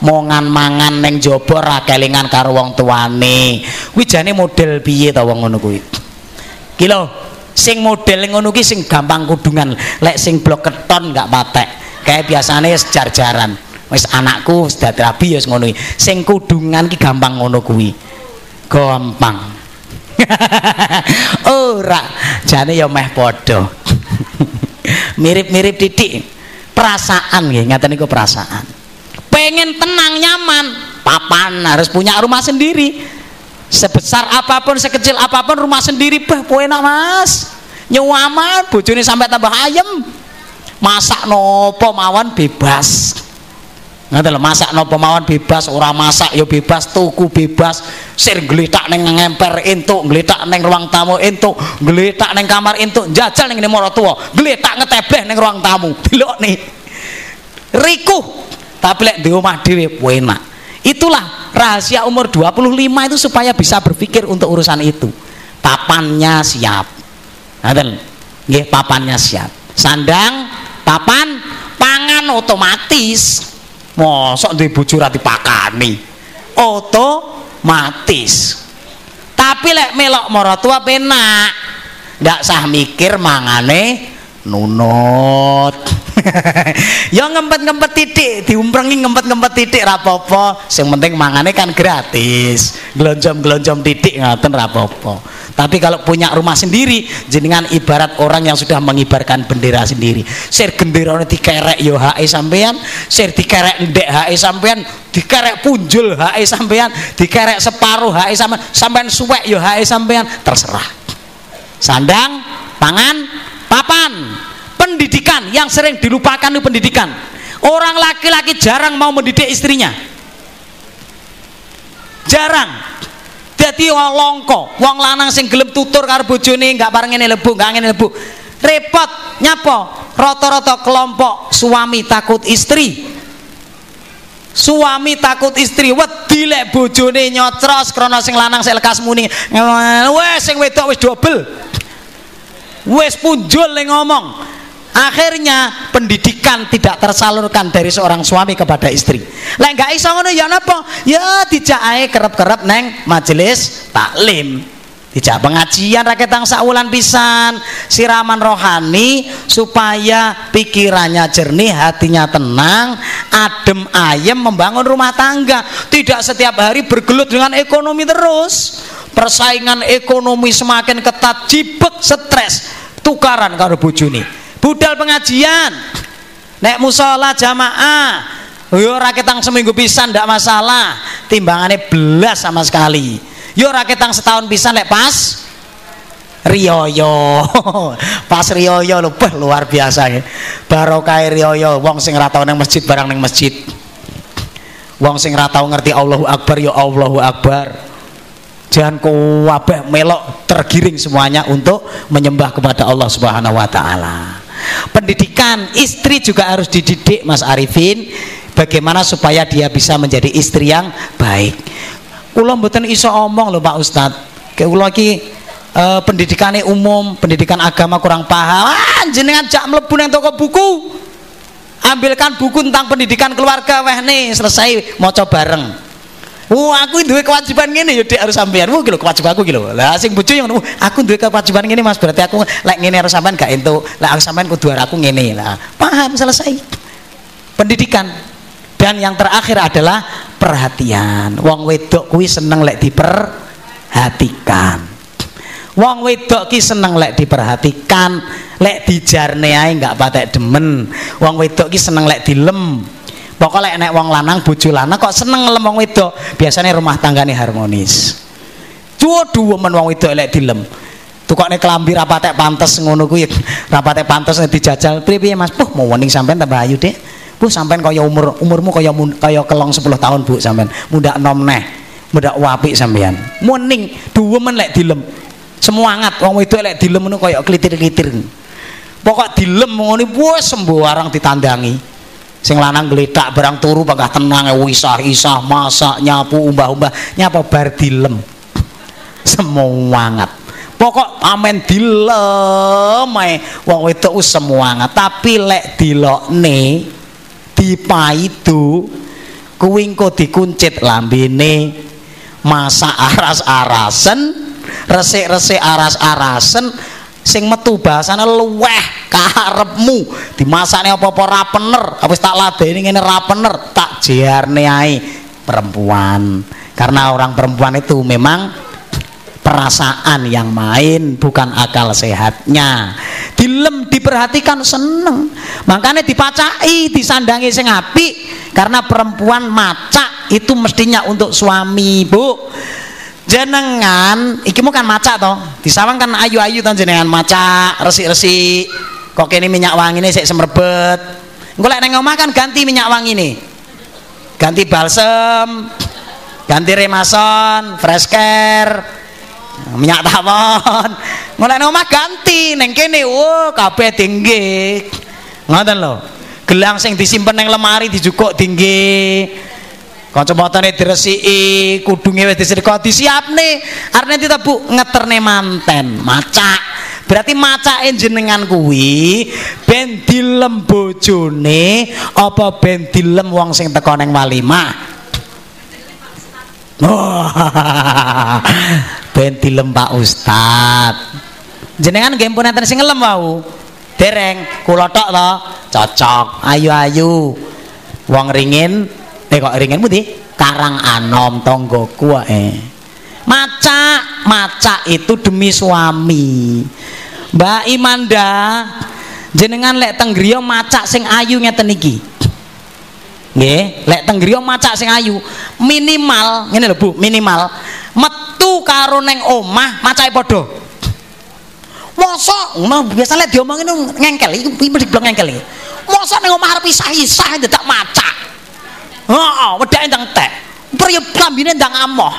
Mongan mangan neng jobo ra kelingan karo wong tuane. Kuwi jane model piye ta wong ngono kuwi? Kilo sing model ngono kuwi sing gampang kudungan. Lek sing blok keton nggak patek. Kayak biasanya sejar-jaran wis anakku wis dadi rabi ya ngono sing kudungan ki gampang ngono kuwi. Gampang ora jane ya meh padha. Mirip-mirip titik perasaan nggih ngaten niku perasaan. Pengen tenang nyaman. Papan harus punya rumah sendiri. Sebesar apa pun sekecil apa pun rumah sendiri. Bah enak mas? Nyaman bojone sampai tambah ayem. Masak nopo mawon bebas lho masak nopo mawon bebas ora masak ya bebas tuku bebas. Sir gletak ning ngemper entuk gletak ning ruang tamu entuk gletak ning kamar entuk jajal ning ngene tua gletak ngetebeh ning ruang tamu. Delok nih. Rikuh tapi lek di omah dhewe enak. Itulah rahasia umur 25 itu supaya bisa berpikir untuk urusan itu. Papannya siap. Ngoten nggih papannya siap. Sandang papan pangan otomatis mosok duwe bojo ra dipakani. Otomatis tapi lek melok tua penak. Ndak sah mikir mangane nunut. Ya ngempet-ngempet titik diumprengi ngempet-ngempet titik rapopo yang penting mangane kan gratis. Gelonjom-gelonjom titik ngaten rapopo tapi kalau punya rumah sendiri jenengan ibarat orang yang sudah mengibarkan bendera sendiri. Sir gendera dikerek yo hae sampean sir dikerek ndek hae sampean dikerek punjul hae sampean dikerek separuh hae sampean sampean suwek yo hae sampean terserah. Sandang pangan papan. Pendidikan yang sering dilupakan itu pendidikan. Orang laki-laki jarang mau mendidik istrinya. Jarang jadi wong longko wong lanang sing gelem tutur karo bojone enggak bareng ngene lebu enggak ngene lebu repot nyapa? Rata-rata kelompok suami takut istri. Suami takut istri wedi lek bojone nyocros krana sing lanang sing lekas muni wes sing wedok wis double wis punjul ngomong akhirnya pendidikan tidak tersalurkan dari seorang suami kepada istri lek gak iso ngono ya napa ya ae kerep-kerep neng majelis taklim Dijak pengajian rakyat saulan pisan, siraman rohani supaya pikirannya jernih, hatinya tenang, adem ayem membangun rumah tangga. Tidak setiap hari bergelut dengan ekonomi terus. Persaingan ekonomi semakin ketat, jibek, stres, tukaran karo bojone. Budal pengajian. Nek musola jamaah, yo rakyat seminggu pisan ndak masalah, timbangannya belas sama sekali. Yo raketang setahun bisa lek pas Rioyo pas Rioyo lho luar biasa ya. Barokah Rioyo wong sing ra tau nang masjid barang nang masjid. Wong sing ra tau ngerti Allahu Akbar ya Allahu Akbar. Jangan kuwabeh melok tergiring semuanya untuk menyembah kepada Allah Subhanahu wa taala pendidikan istri juga harus dididik Mas Arifin. Bagaimana supaya dia bisa menjadi istri yang baik. Kula mboten iso omong lho Pak Ustad kayak kula iki uh, pendidikannya umum pendidikan agama kurang paham. Ah, jenengan jak toko buku. Ambilkan buku tentang pendidikan keluarga. Weh nih selesai mau coba bareng Wah, aku duwe kewajiban ngene ya harus sampean. Wah, lho kewajiban aku iki. Lah sing bojo yang aku duwe kewajiban ngene Mas, berarti aku lek ngene harus sampean gak entuk. Lah aku sampean kudu aku ngene. Lah, paham selesai. Pendidikan dan yang terakhir adalah perhatian wong wedok kuwi seneng lek diperhatikan wong wedok ki seneng lek diperhatikan lek dijarne ae enggak patek demen wong wedok ki seneng lek dilem pokoknya nek wong lanang bojo lanang kok seneng ngelem wong wedok biasanya rumah tanggane harmonis dua-dua men wong wedok lek dilem tukokne kelambi rapatek pantes ngono kuwi rapatek pantes dijajal piye Mas puh mau wening sampean tambah ayu dek Bu sampean kaya umur umurmu kaya kaya kelong 10 tahun Bu sampean. Muda nom neh. Muda wapi sampean. Muning men lek dilem. Semangat wong wedok lek dilem ngono kaya klitir-klitir. Pokok dilem ngono wis sembarang ditandangi. Sing lanang gletak barang turu panggah tenang wisah-isah masak nyapu umbah-umbah nyapa bar dilem. Semangat. Pokok amen dilem ae wong wedok wis semangat tapi lek dilokne dipaidu kuwi engko dikuncit lambene masak aras-arasen resik-resik aras-arasen sing metu bahasane luweh karepmu dimasakne apa-apa ra pener. Wis tak ladeni ngene ra pener. Tak jarne ae perempuan. Karena orang perempuan itu memang perasaan yang main bukan akal sehatnya. Dilem diperhatikan seneng. Makanya dipacai disandangi sing api karena perempuan macak itu mestinya untuk suami bu jenengan iki kan macak toh? Disawang kan ayu-ayu toh jenengan macak resik-resik. Kok ini minyak wangi ini saya semerbet engko lek nang omah kan ganti minyak wangi ini. Ganti balsem ganti remason fresh care minyak tawon. Mulai omah ganti neng kene wo kabeh tinggi ngoten lho. Gelang sing disimpen neng lemari dijukuk tinggi kacamatane diresiki kudunge wis disiapne disiapne arene bu ngeterne manten macak berarti macake jenengan kuwi ben dilem bojone apa ben dilem wong sing teko neng walimah Oh, ben dilem Pak Ustad. Jenengan nggih pun enten sing ngelem wau. Dereng kula tok to, cocok. Ayu-ayu. Wong ringin, eh kok ringin pundi? Karang anom tonggoku wae. Maca, maca itu demi suami. Mbak Imanda, jenengan lek teng griya maca sing ayu ngeten iki. Nggih, lek teng griya maca sing ayu, minimal ngene lho Bu, minimal metu karo neng omah macai podo mosok ngono biasa lek diomongin ngengkel iki mesti blok ngengkel iki mosok neng omah arep isah-isah dadak maca heeh wedake ndang tek priye klambine ndang amoh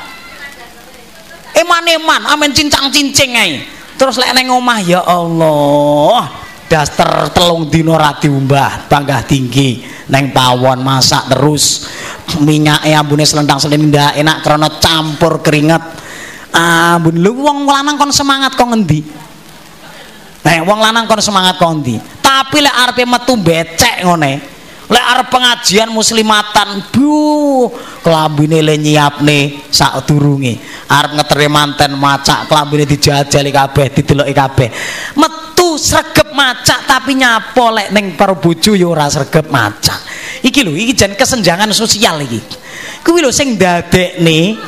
eman-eman amen cincang-cincing ae terus lek neng omah ya Allah daster telung dino ra diumbah panggah tinggi neng pawon masak terus minyak ambune selendang selinda enak karena campur keringat Ampun lu wong lanang kon semangat kok ngendi? Nah, wong lanang kon semangat kok ngendi? Tapi lek arepe metu becek ngene. Lek arep pengajian muslimatan bu kelambine le nyiapne sak durunge. Arep ngeteri manten macak kelambine dijajali kabeh dideloki kabeh. Metu sregep macak tapi nyapo lek ning para bojo ya ora sregep macak. Iki lho iki jan kesenjangan sosial iki. Kuwi lho sing dadekne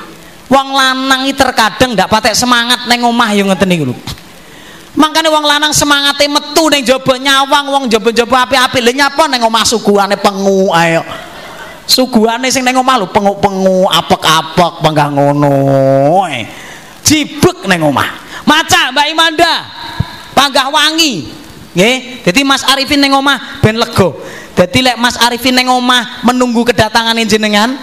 wong lanang terkadang ndak patek semangat ning omah ya ngeten niku lho Makanya wong lanang semangate metu ning jaba nyawang wong jaba-jaba api-api lha nyapa ning omah suguhane pengu ayo. Suguhane sing ning omah lho pengu-pengu apek-apek panggah ngono. Jibek ning omah. Maca Mbak Imanda. Panggah wangi. Nggih. Dadi Mas Arifin ning omah ben lega. Dadi lek Mas Arifin ning omah menunggu kedatangan jenengan,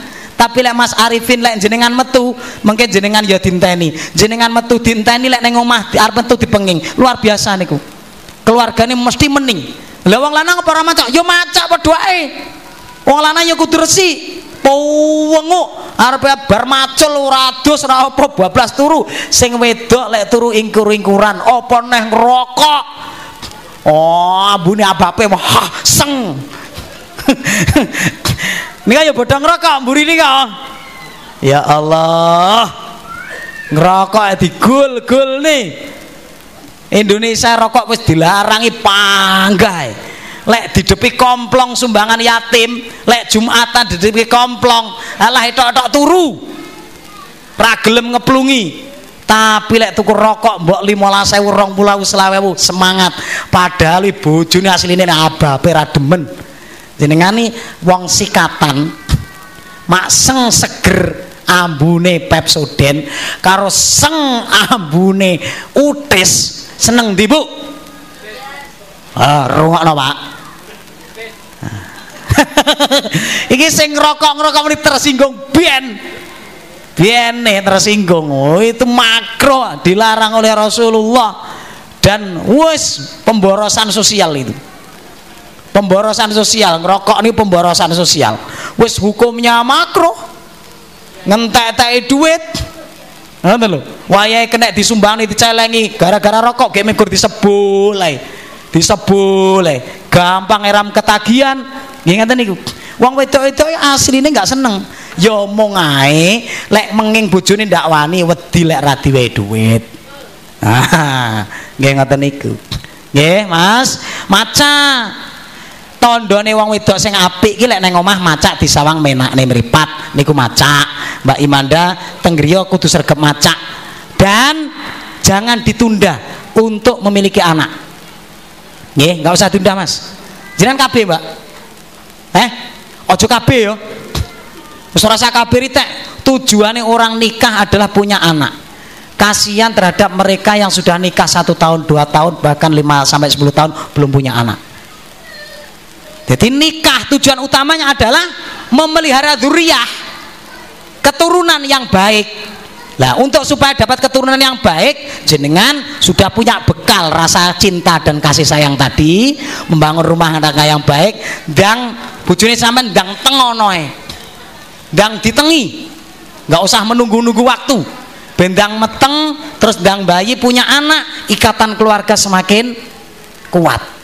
tapi lek Mas Arifin lek jenengan metu mungkin jenengan ya dinteni. Jenengan metu dinteni lek neng omah arep metu dipenging. Luar biasa niku. Keluargane mesti mening. Lah wong lanang apa ora macak? Ya macak padha ae wong lanang ya kudu resik Powenguk arep bar macul ora adus ora apa bablas turu. Sing wedok lek turu ingkur-ingkuran. Apa neh ngerokok oh ambune abape wah seng Nika ya bodho ngerokok mburi nika. Ya Allah. Ngerokok digul-gul nih. Indonesia rokok wis dilarangi panggai. Lek didepi komplong sumbangan yatim, lek Jumatan didepi komplong, alah etok-etok turu. Ra gelem ngeplungi. Tapi lek tuku rokok mbok 15.000 20.000 semangat. Padahal bojone asline ababe ra demen jenengani wong sikatan makseng seger ambune Pepsoden karo seng ambune utis. Seneng ndi Bu? Ah rungokno Pak. Iki sing ngerokok-ngerokok ini tersinggung biyen. Biyen tersinggung. Oh itu makro dilarang oleh Rasulullah. Dan wis pemborosan sosial itu pemborosan sosial ngerokok ini pemborosan sosial. Wis hukumnya makro ngentek-tek duit. Ngono lho. Wayahe kena disumbangni dicelengi gara-gara rokok ge megur disebul ae. Disebul ae. Gampang eram ketagihan. Nggih ngeten niku. Wong wedok-wedok asline enggak seneng. Ya omong ae lek menging bojone ndak wani wedi lek ra diwe duit. Ah nggih ngoten niku. Mas. Maca tondone wong wedok sing apik iki lek nang omah macak disawang menakne mripat. Niku macak. Mbak Imanda tenggriya kudu sregep macak. Dan jangan ditunda untuk memiliki anak. Nggih nggak usah tunda Mas. Jenengan kabeh Mbak? Eh? Ojo kabeh yo. Wis ora kabeh ritek. Tujuannya orang nikah adalah punya anak. Kasihan terhadap mereka yang sudah nikah satu tahun dua tahun bahkan lima sampai sepuluh tahun belum punya anak jadi nikah tujuan utamanya adalah memelihara duriah keturunan yang baik. Nah, untuk supaya dapat keturunan yang baik, jenengan sudah punya bekal rasa cinta dan kasih sayang tadi, membangun rumah tangga yang baik, dan bujuni sampean dang tengonoe. Dang ditengi. nggak usah menunggu-nunggu waktu. Bendang meteng terus dang bayi punya anak, ikatan keluarga semakin kuat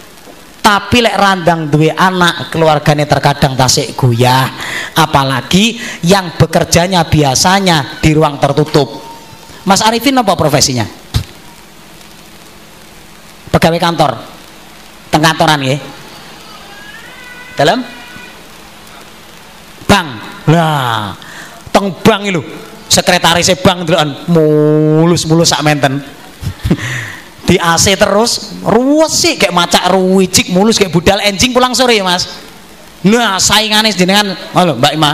tapi lek randang duwe anak keluarganya terkadang tasik guyah. Apalagi yang bekerjanya biasanya di ruang tertutup. Mas Arifin apa profesinya? Pegawai kantor? Teng kantoran ya dalam bank. Lah teng bank itu sekretaris bank delokan mulus-mulus sak menten di AC terus ruwet sih kayak macak ruwijik mulus kayak budal enjing pulang sore ya mas. Nah saingannya jenengan halo mbak Ima.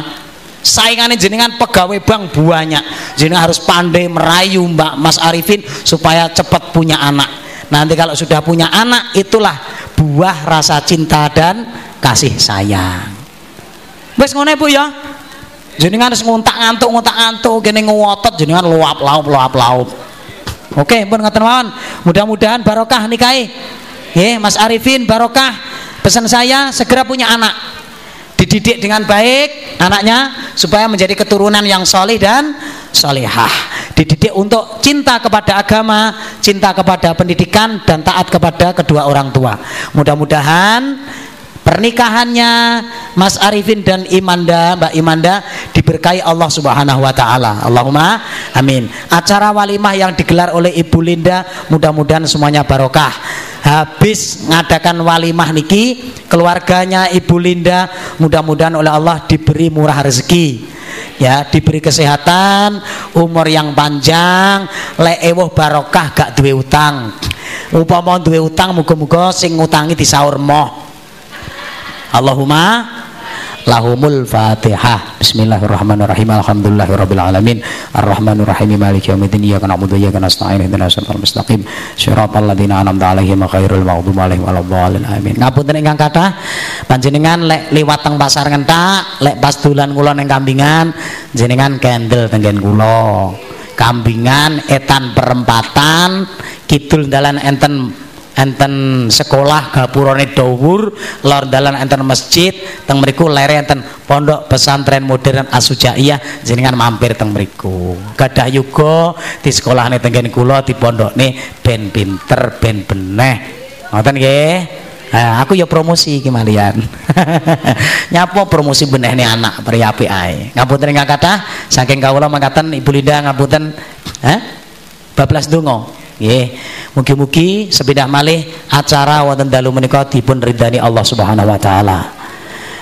Saingannya jenengan pegawai bank banyak. Jenengan harus pandai merayu mbak Mas Arifin supaya cepat punya anak. Nanti kalau sudah punya anak itulah buah rasa cinta dan kasih sayang. Wes ngono bu ya? Jenengan harus nguntak ngantuk nguntak ngantuk gini ngotot jenengan luap laup luap laup Oke, pun ngoten mawon. Mudah-mudahan barokah nikahi. Nggih, Mas Arifin barokah. Pesan saya segera punya anak. Dididik dengan baik anaknya supaya menjadi keturunan yang solih dan solehah. Dididik untuk cinta kepada agama, cinta kepada pendidikan dan taat kepada kedua orang tua. Mudah-mudahan pernikahannya Mas Arifin dan Imanda Mbak Imanda diberkahi Allah Subhanahu wa taala. Allahumma amin. Acara walimah yang digelar oleh Ibu Linda mudah-mudahan semuanya barokah. Habis ngadakan walimah niki keluarganya Ibu Linda mudah-mudahan oleh Allah diberi murah rezeki. Ya diberi kesehatan umur yang panjang le ewuh barokah gak duwe utang. Upama duwe utang muga-muga sing ngutangi disaur moh Allahumma lahumul fatihah. Bismillahirrahmanirrahim. Alhamdulillahirabbil alamin arrahmanir rahim maliki yaumiddin. Iyyaka na'budu wa iyyaka nasta'in. Ihdinas siratal mustaqim. Siratal ladzina an'amta 'alaihim ghairil maghdubi 'alaihim waladdallin. Amin. Ngapunten ingkang kathah? Panjenengan lek liwat teng pasar ngentak lek pas dolan kula ning kambingan jenengan kendel tenggen kula. Kambingan etan perempatan kidul dalan enten enten sekolah gapurane dawur lor dalan enten masjid teng mriku lere enten pondok pesantren modern asujaiyah jenengan mampir teng mriku gadah yuga di sekolahane tenggen kula di pondokne ben pinter ben beneh ngoten nggih Nah, aku ya promosi iki malian. Nyapa promosi nih anak priapi ae. Ngapunten ingkang kathah saking kawula mangkaten Ibu Linda ngapunten eh bablas donga. Nggih. Mugi-mugi sepidah malih acara wonten dalu menika dipun ridani Allah Subhanahu wa taala.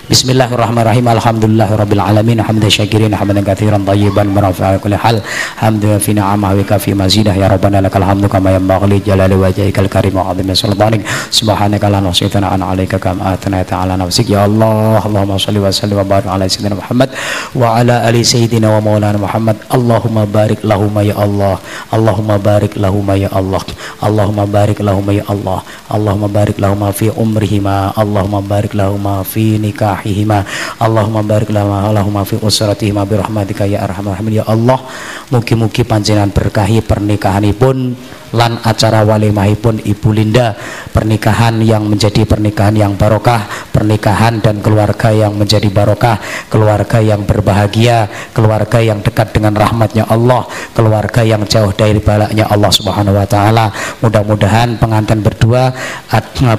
Bismillahirrahmanirrahim. Alhamdulillahirabbil alamin. Hamdan syakirin hamdan katsiran thayyiban marafi'a kulli hal. Hamdan fi ni'amah wa kafi mazidah ya rabbana lakal hamdu kama yanbaghi li jalali wajhikal karim wa 'azimi sultanik. Subhanaka la nuhsi thana'an 'alaika kama athnayta 'ala nafsik ya Allah. Allahumma shalli wa sallim wa barik 'ala sayyidina Muhammad wa 'ala ali sayyidina wa maulana Muhammad. Allahumma barik ya Allah. Allahumma barik ya Allah. Allahumma barik ya Allah. Allahumma barik fi umrihima. Allahumma barik fi nikah nikahihima Allahumma barik lama Allahumma fi usratihima birahmatika ya arhamar rahimin. Ya Allah mugi-mugi panjenengan berkahi pernikahanipun lan acara walimahipun Ibu Linda. Pernikahan yang menjadi pernikahan yang barokah. Pernikahan dan keluarga yang menjadi barokah. Keluarga yang berbahagia. Keluarga yang dekat dengan rahmatnya Allah. Keluarga yang jauh dari balaknya Allah subhanahu wa ta'ala. Mudah-mudahan pengantin berdua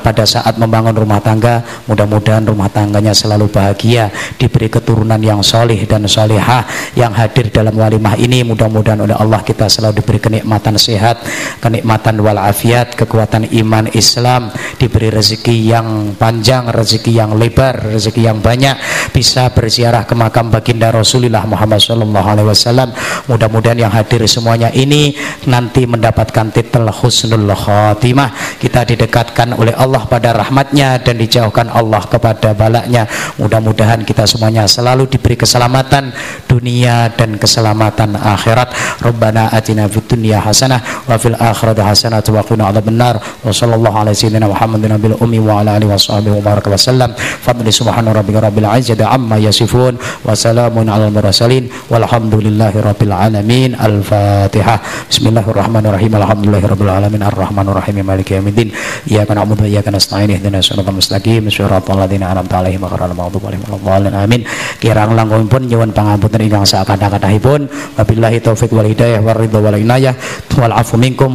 pada saat membangun rumah tangga mudah-mudahan rumah tangganya selalu bahagia. Diberi keturunan yang solih dan solihah yang hadir dalam walimah ini. Mudah-mudahan oleh Allah kita selalu diberi kenikmatan sehat kenikmatan walafiat kekuatan iman Islam diberi rezeki yang panjang rezeki yang lebar rezeki yang banyak bisa berziarah ke makam baginda Rasulullah Muhammad Sallallahu Alaihi Wasallam. Mudah-mudahan yang hadir semuanya ini nanti mendapatkan titel husnul khatimah. Kita didekatkan oleh Allah pada rahmatnya dan dijauhkan Allah kepada balaknya. Mudah-mudahan kita semuanya selalu diberi keselamatan dunia dan keselamatan akhirat. Rabbana atina fid dunya hasanah wa fil akhirati hasanah wa qina adzabannar wa sallallahu ala sayyidina Muhammadin nabil ummi wa ala alihi washabihi wa baraka wasallam fadli subhana rabbika rabbil izzati amma yasifun wa salamun alal mursalin walhamdulillahi rabbil alamin al-fatihah bismillahirrahmanirrahim alhamdulillahi rabbil alamin arrahmanir rahim maliki yaumiddin iyyaka na'budu wa iyyaka nasta'in ihdinas siratal mustaqim siratal ladzina an'amta 'alaihim ghairil maghdubi 'alaihim waladdallin amin kirang langkungipun nyuwun pangapunten ingkang sakatha-kathahipun wabillahi taufik wal hidayah war ridha wal inayah. Wal afu minkum